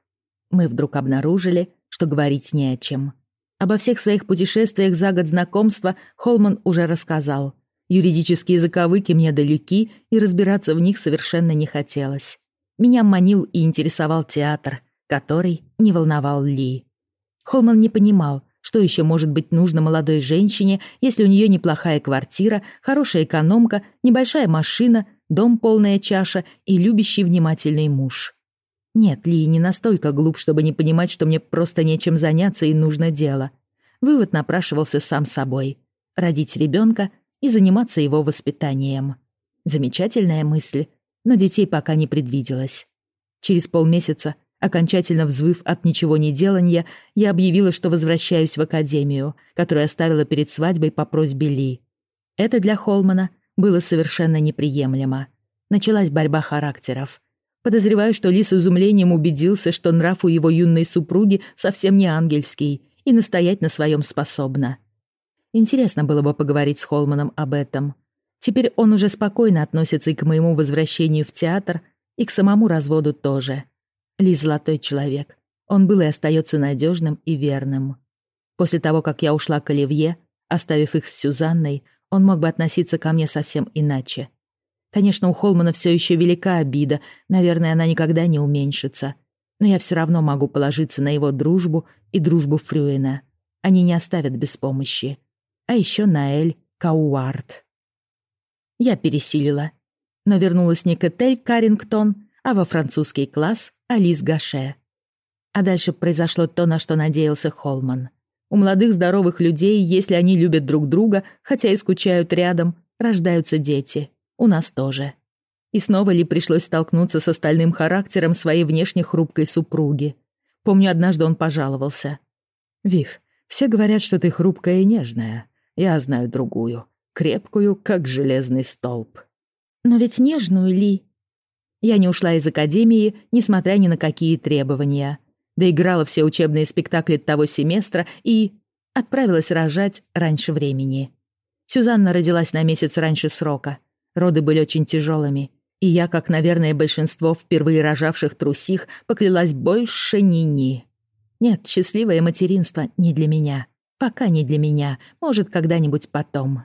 Мы вдруг обнаружили, что говорить не о чем. Обо всех своих путешествиях за год знакомства Холман уже рассказал. Юридические заковыки мне далеки, и разбираться в них совершенно не хотелось. Меня манил и интересовал театр, который не волновал Ли. Холман не понимал, что еще может быть нужно молодой женщине, если у нее неплохая квартира, хорошая экономка, небольшая машина, дом полная чаша и любящий внимательный муж. Нет, Ли не настолько глуп, чтобы не понимать, что мне просто нечем заняться и нужно дело. Вывод напрашивался сам собой. Родить ребенка и заниматься его воспитанием. Замечательная мысль, но детей пока не предвиделось. Через полмесяца, окончательно взвыв от ничего не делания, я объявила, что возвращаюсь в академию, которую оставила перед свадьбой по просьбе Ли. Это для Холмана было совершенно неприемлемо. Началась борьба характеров. Подозреваю, что Ли с изумлением убедился, что нрав у его юной супруги совсем не ангельский и настоять на своем способна. Интересно было бы поговорить с Холманом об этом. Теперь он уже спокойно относится и к моему возвращению в театр, и к самому разводу тоже. Ли золотой человек. Он был и остается надежным и верным. После того, как я ушла к Оливье, оставив их с Сюзанной, он мог бы относиться ко мне совсем иначе. Конечно, у Холмана все еще велика обида, наверное, она никогда не уменьшится. Но я все равно могу положиться на его дружбу и дружбу Фрюэна. Они не оставят без помощи. А еще на Эль Кауарт. Я пересилила. Но вернулась не к Этель Карингтон, а во французский класс Алис Гаше. А дальше произошло то, на что надеялся Холман. У молодых здоровых людей, если они любят друг друга, хотя и скучают рядом, рождаются дети. У нас тоже. И снова ли пришлось столкнуться с остальным характером своей внешне хрупкой супруги. Помню, однажды он пожаловался. «Вив, все говорят, что ты хрупкая и нежная. Я знаю другую. Крепкую, как железный столб». «Но ведь нежную ли?» Я не ушла из академии, несмотря ни на какие требования доиграла все учебные спектакли того семестра и отправилась рожать раньше времени. Сюзанна родилась на месяц раньше срока. Роды были очень тяжелыми, и я, как, наверное, большинство впервые рожавших трусих, поклялась больше ни-ни. Нет, счастливое материнство не для меня. Пока не для меня, может, когда-нибудь потом.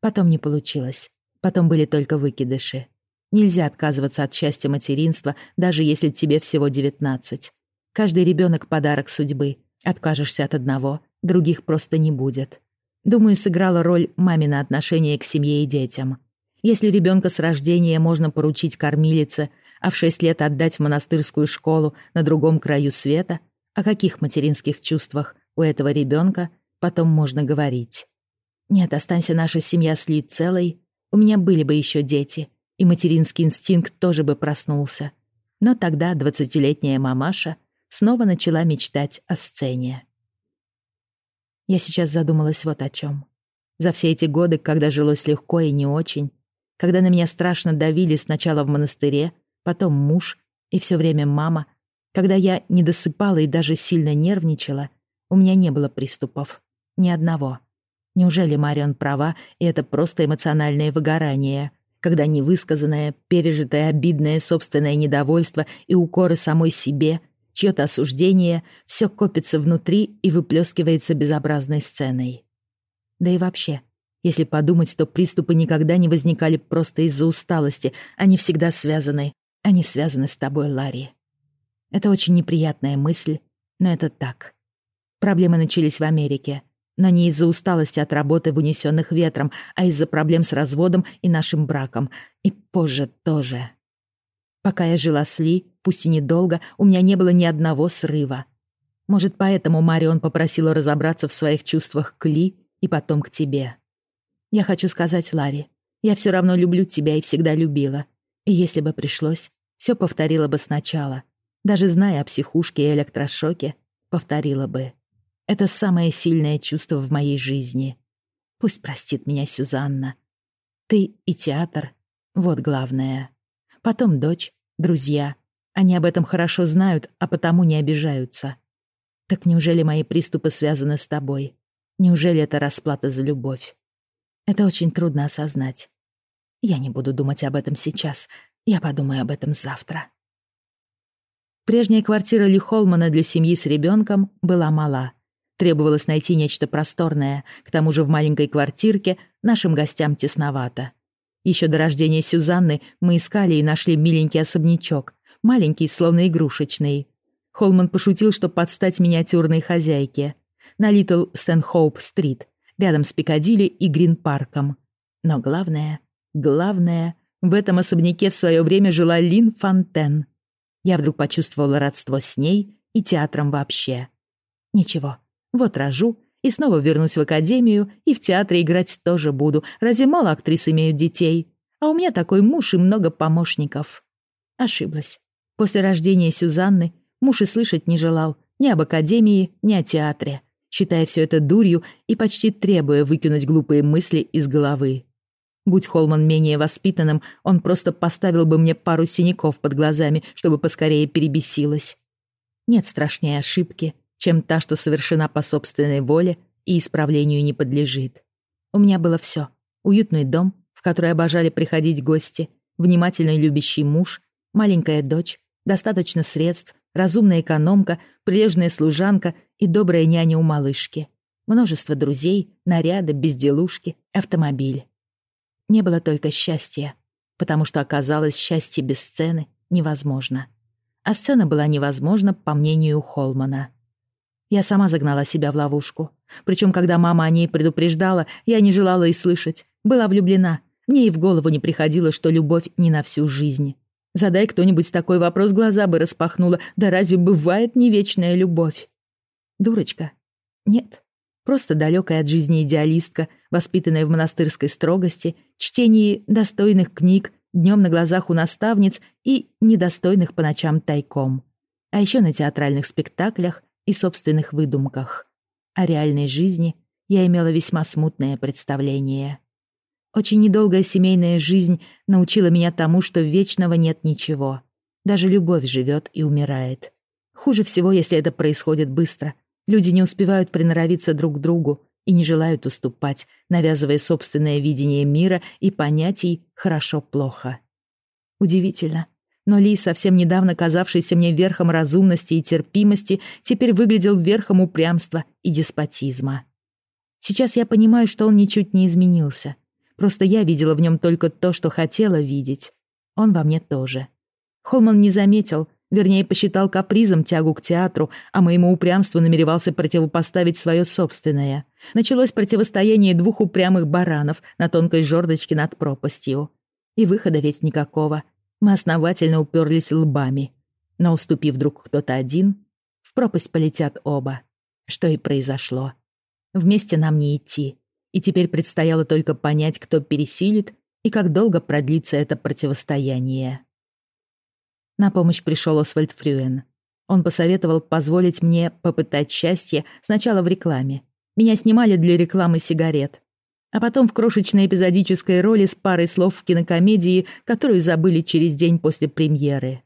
Потом не получилось. Потом были только выкидыши. Нельзя отказываться от счастья материнства, даже если тебе всего девятнадцать. Каждый ребенок подарок судьбы. Откажешься от одного, других просто не будет. Думаю, сыграла роль мамина отношение к семье и детям. Если ребенка с рождения можно поручить кормилице, а в шесть лет отдать в монастырскую школу на другом краю света, о каких материнских чувствах у этого ребенка потом можно говорить? Нет, останься наша семья с Ли целой, у меня были бы еще дети, и материнский инстинкт тоже бы проснулся. Но тогда двадцатилетняя мамаша — снова начала мечтать о сцене. Я сейчас задумалась вот о чем. За все эти годы, когда жилось легко и не очень, когда на меня страшно давили сначала в монастыре, потом муж и все время мама, когда я не досыпала и даже сильно нервничала, у меня не было приступов. Ни одного. Неужели Марион права, и это просто эмоциональное выгорание, когда невысказанное, пережитое обидное собственное недовольство и укоры самой себе чье-то осуждение, все копится внутри и выплескивается безобразной сценой. Да и вообще, если подумать, то приступы никогда не возникали просто из-за усталости, они всегда связаны. Они связаны с тобой, Ларри. Это очень неприятная мысль, но это так. Проблемы начались в Америке, но не из-за усталости от работы в унесенных ветром, а из-за проблем с разводом и нашим браком. И позже тоже. Пока я жила с Ли, пусть и недолго, у меня не было ни одного срыва. Может, поэтому Марион попросила разобраться в своих чувствах к Ли и потом к тебе. Я хочу сказать, Ларри, я все равно люблю тебя и всегда любила. И если бы пришлось, все повторила бы сначала. Даже зная о психушке и электрошоке, повторила бы. Это самое сильное чувство в моей жизни. Пусть простит меня Сюзанна. Ты и театр — вот главное. Потом дочь, друзья. Они об этом хорошо знают, а потому не обижаются. Так неужели мои приступы связаны с тобой? Неужели это расплата за любовь? Это очень трудно осознать. Я не буду думать об этом сейчас. Я подумаю об этом завтра. Прежняя квартира Ли Холмана для семьи с ребенком была мала. Требовалось найти нечто просторное, к тому же в маленькой квартирке нашим гостям тесновато. Еще до рождения Сюзанны мы искали и нашли миленький особнячок, маленький, словно игрушечный. Холман пошутил, что подстать миниатюрной хозяйке. На Литл Стэнхоуп-стрит, рядом с Пикадилли и Грин-парком. Но главное, главное, в этом особняке в свое время жила Лин Фонтен. Я вдруг почувствовала родство с ней и театром вообще. Ничего, вот рожу и снова вернусь в академию, и в театре играть тоже буду. Разве мало актрис имеют детей? А у меня такой муж и много помощников. Ошиблась. После рождения Сюзанны муж и слышать не желал ни об академии, ни о театре, считая все это дурью и почти требуя выкинуть глупые мысли из головы. Будь Холман менее воспитанным, он просто поставил бы мне пару синяков под глазами, чтобы поскорее перебесилась. Нет страшнее ошибки, чем та, что совершена по собственной воле и исправлению не подлежит. У меня было все: Уютный дом, в который обожали приходить гости, внимательный любящий муж, маленькая дочь, достаточно средств, разумная экономка, прилежная служанка и добрая няня у малышки. Множество друзей, наряды, безделушки, автомобиль. Не было только счастья, потому что оказалось, счастье без сцены невозможно. А сцена была невозможна, по мнению Холмана. Я сама загнала себя в ловушку. Причем, когда мама о ней предупреждала, я не желала и слышать. Была влюблена. Мне и в голову не приходило, что любовь не на всю жизнь. Задай кто-нибудь такой вопрос, глаза бы распахнула. Да разве бывает не вечная любовь? Дурочка. Нет. Просто далекая от жизни идеалистка, воспитанная в монастырской строгости, чтении достойных книг, днем на глазах у наставниц и недостойных по ночам тайком. А еще на театральных спектаклях и собственных выдумках. О реальной жизни я имела весьма смутное представление. Очень недолгая семейная жизнь научила меня тому, что вечного нет ничего. Даже любовь живет и умирает. Хуже всего, если это происходит быстро. Люди не успевают приноровиться друг к другу и не желают уступать, навязывая собственное видение мира и понятий «хорошо-плохо». Удивительно, но Ли, совсем недавно казавшийся мне верхом разумности и терпимости, теперь выглядел верхом упрямства и деспотизма. Сейчас я понимаю, что он ничуть не изменился. Просто я видела в нем только то, что хотела видеть. Он во мне тоже. Холман не заметил, вернее, посчитал капризом тягу к театру, а моему упрямству намеревался противопоставить свое собственное. Началось противостояние двух упрямых баранов на тонкой жердочке над пропастью. И выхода ведь никакого — мы основательно уперлись лбами. Но уступив вдруг кто-то один, в пропасть полетят оба. Что и произошло. Вместе нам не идти. И теперь предстояло только понять, кто пересилит и как долго продлится это противостояние. На помощь пришел Освальд Фрюен. Он посоветовал позволить мне попытать счастье сначала в рекламе. Меня снимали для рекламы сигарет а потом в крошечной эпизодической роли с парой слов в кинокомедии, которую забыли через день после премьеры.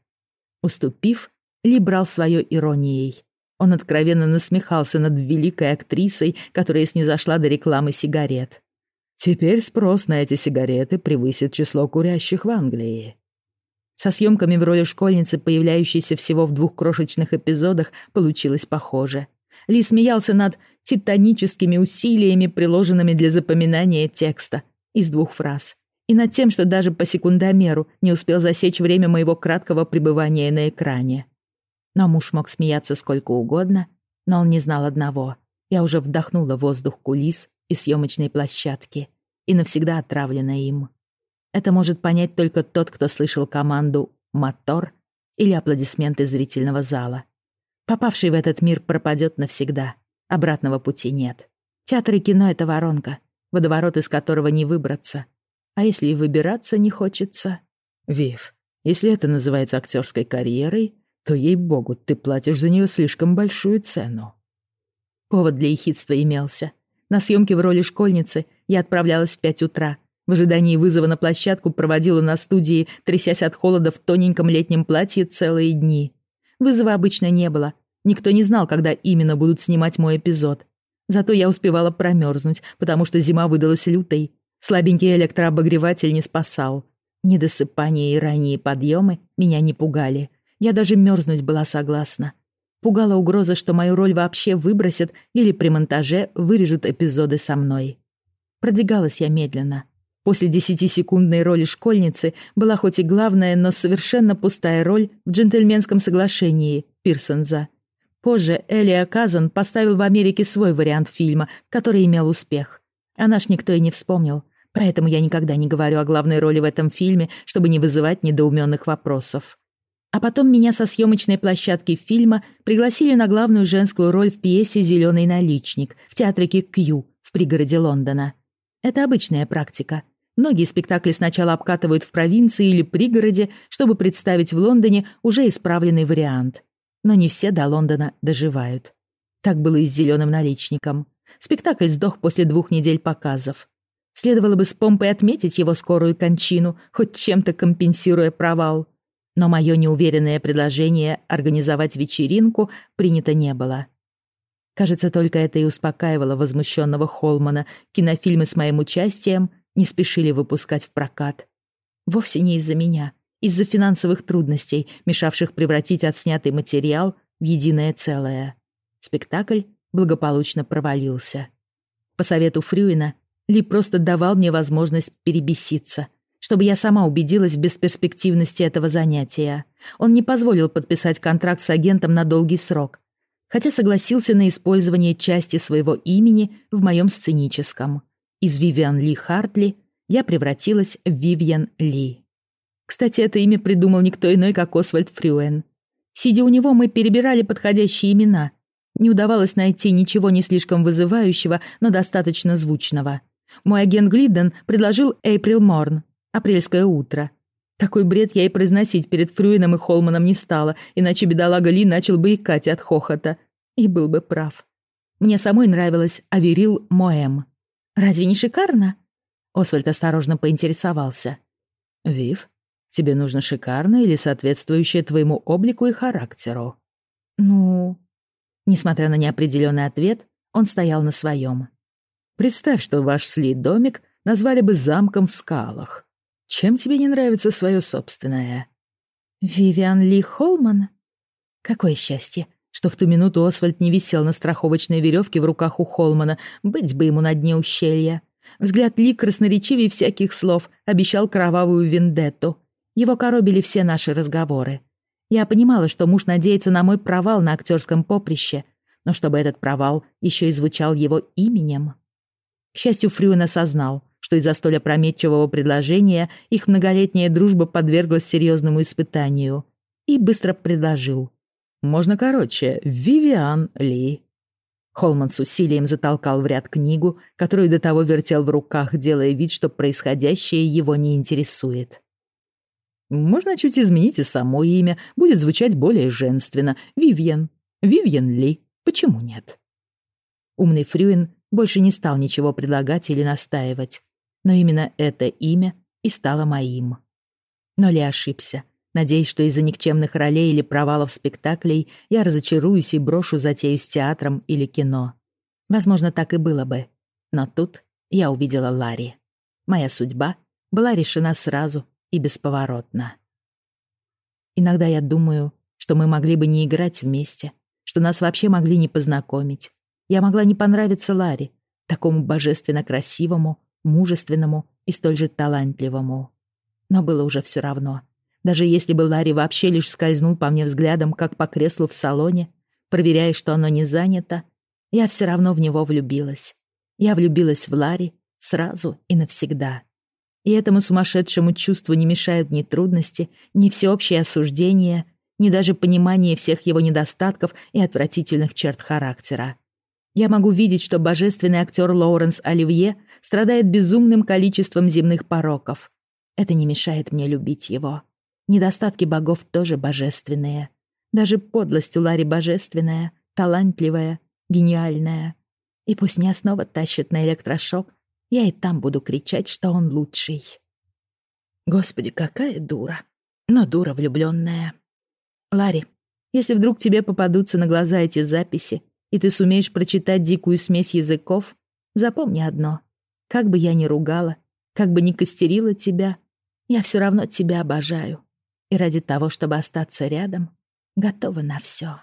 Уступив, Ли брал свое иронией. Он откровенно насмехался над великой актрисой, которая снизошла до рекламы сигарет. Теперь спрос на эти сигареты превысит число курящих в Англии. Со съемками в роли школьницы, появляющейся всего в двух крошечных эпизодах, получилось похоже. Ли смеялся над титаническими усилиями, приложенными для запоминания текста из двух фраз, и над тем, что даже по секундомеру не успел засечь время моего краткого пребывания на экране. Но муж мог смеяться сколько угодно, но он не знал одного. Я уже вдохнула воздух кулис и съемочной площадки, и навсегда отравлена им. Это может понять только тот, кто слышал команду «мотор» или аплодисменты зрительного зала. Попавший в этот мир пропадет навсегда. Обратного пути нет. Театр и кино — это воронка, водоворот из которого не выбраться. А если и выбираться не хочется... Вив, если это называется актерской карьерой, то, ей-богу, ты платишь за нее слишком большую цену. Повод для ехидства имелся. На съемке в роли школьницы я отправлялась в пять утра. В ожидании вызова на площадку проводила на студии, трясясь от холода в тоненьком летнем платье целые дни. Вызова обычно не было. Никто не знал, когда именно будут снимать мой эпизод. Зато я успевала промерзнуть, потому что зима выдалась лютой. Слабенький электрообогреватель не спасал. Недосыпание и ранние подъемы меня не пугали. Я даже мерзнуть была согласна. Пугала угроза, что мою роль вообще выбросят или при монтаже вырежут эпизоды со мной. Продвигалась я медленно. После десятисекундной роли школьницы была хоть и главная, но совершенно пустая роль в «Джентльменском соглашении» Пирсонза. Позже Элия Казан поставил в Америке свой вариант фильма, который имел успех. А наш никто и не вспомнил, поэтому я никогда не говорю о главной роли в этом фильме, чтобы не вызывать недоуменных вопросов. А потом меня со съемочной площадки фильма пригласили на главную женскую роль в пьесе «Зеленый наличник» в театрике Кью в пригороде Лондона. Это обычная практика. Многие спектакли сначала обкатывают в провинции или пригороде, чтобы представить в Лондоне уже исправленный вариант. Но не все до Лондона доживают. Так было и с «Зеленым наличником». Спектакль сдох после двух недель показов. Следовало бы с помпой отметить его скорую кончину, хоть чем-то компенсируя провал. Но мое неуверенное предложение организовать вечеринку принято не было. Кажется, только это и успокаивало возмущенного Холмана. Кинофильмы с моим участием не спешили выпускать в прокат. Вовсе не из-за меня, из-за финансовых трудностей, мешавших превратить отснятый материал в единое целое. Спектакль благополучно провалился. По совету Фрюина Ли просто давал мне возможность перебеситься, чтобы я сама убедилась в бесперспективности этого занятия. Он не позволил подписать контракт с агентом на долгий срок, хотя согласился на использование части своего имени в моем сценическом. Из Вивиан Ли Хартли я превратилась в Вивьен Ли. Кстати, это имя придумал никто иной, как Освальд Фрюэн. Сидя у него, мы перебирали подходящие имена. Не удавалось найти ничего не слишком вызывающего, но достаточно звучного. Мой агент Глидден предложил Эйприл Морн, апрельское утро. Такой бред я и произносить перед Фрюином и Холманом не стала, иначе бедолага Ли начал бы икать от хохота. И был бы прав. Мне самой нравилось Аверил Моэм. «Разве не шикарно?» Освальд осторожно поинтересовался. «Вив, тебе нужно шикарное или соответствующее твоему облику и характеру?» «Ну...» Несмотря на неопределенный ответ, он стоял на своем. «Представь, что ваш слит-домик назвали бы замком в скалах. Чем тебе не нравится свое собственное?» «Вивиан Ли Холман?» Какое счастье, что в ту минуту Освальд не висел на страховочной веревке в руках у Холмана, быть бы ему на дне ущелья. Взгляд Ли красноречивее всяких слов обещал кровавую вендетту. Его коробили все наши разговоры. Я понимала, что муж надеется на мой провал на актерском поприще, но чтобы этот провал еще и звучал его именем. К счастью, Фрюен осознал, что из-за столь опрометчивого предложения их многолетняя дружба подверглась серьезному испытанию, и быстро предложил. «Можно короче, Вивиан Ли». Холман с усилием затолкал в ряд книгу, которую до того вертел в руках, делая вид, что происходящее его не интересует. Можно чуть изменить и само имя, будет звучать более женственно. Вивьен. Вивьен Ли. Почему нет? Умный Фрюин больше не стал ничего предлагать или настаивать. Но именно это имя и стало моим. Но Ли ошибся, надеясь, что из-за никчемных ролей или провалов спектаклей я разочаруюсь и брошу затею с театром или кино. Возможно, так и было бы. Но тут я увидела Ларри. Моя судьба была решена сразу и бесповоротно. Иногда я думаю, что мы могли бы не играть вместе, что нас вообще могли не познакомить. Я могла не понравиться Ларе, такому божественно красивому, мужественному и столь же талантливому. Но было уже все равно. Даже если бы Ларри вообще лишь скользнул по мне взглядом, как по креслу в салоне, проверяя, что оно не занято, я все равно в него влюбилась. Я влюбилась в Ларри сразу и навсегда. И этому сумасшедшему чувству не мешают ни трудности, ни всеобщее осуждение, ни даже понимание всех его недостатков и отвратительных черт характера. Я могу видеть, что божественный актер Лоуренс Оливье страдает безумным количеством земных пороков. Это не мешает мне любить его. Недостатки богов тоже божественные. Даже подлость у Ларри божественная, талантливая, гениальная. И пусть меня снова тащит на электрошок, я и там буду кричать, что он лучший. Господи, какая дура. Но дура влюбленная. Ларри, если вдруг тебе попадутся на глаза эти записи, и ты сумеешь прочитать дикую смесь языков, запомни одно. Как бы я ни ругала, как бы ни костерила тебя, я все равно тебя обожаю. И ради того, чтобы остаться рядом, готова на все.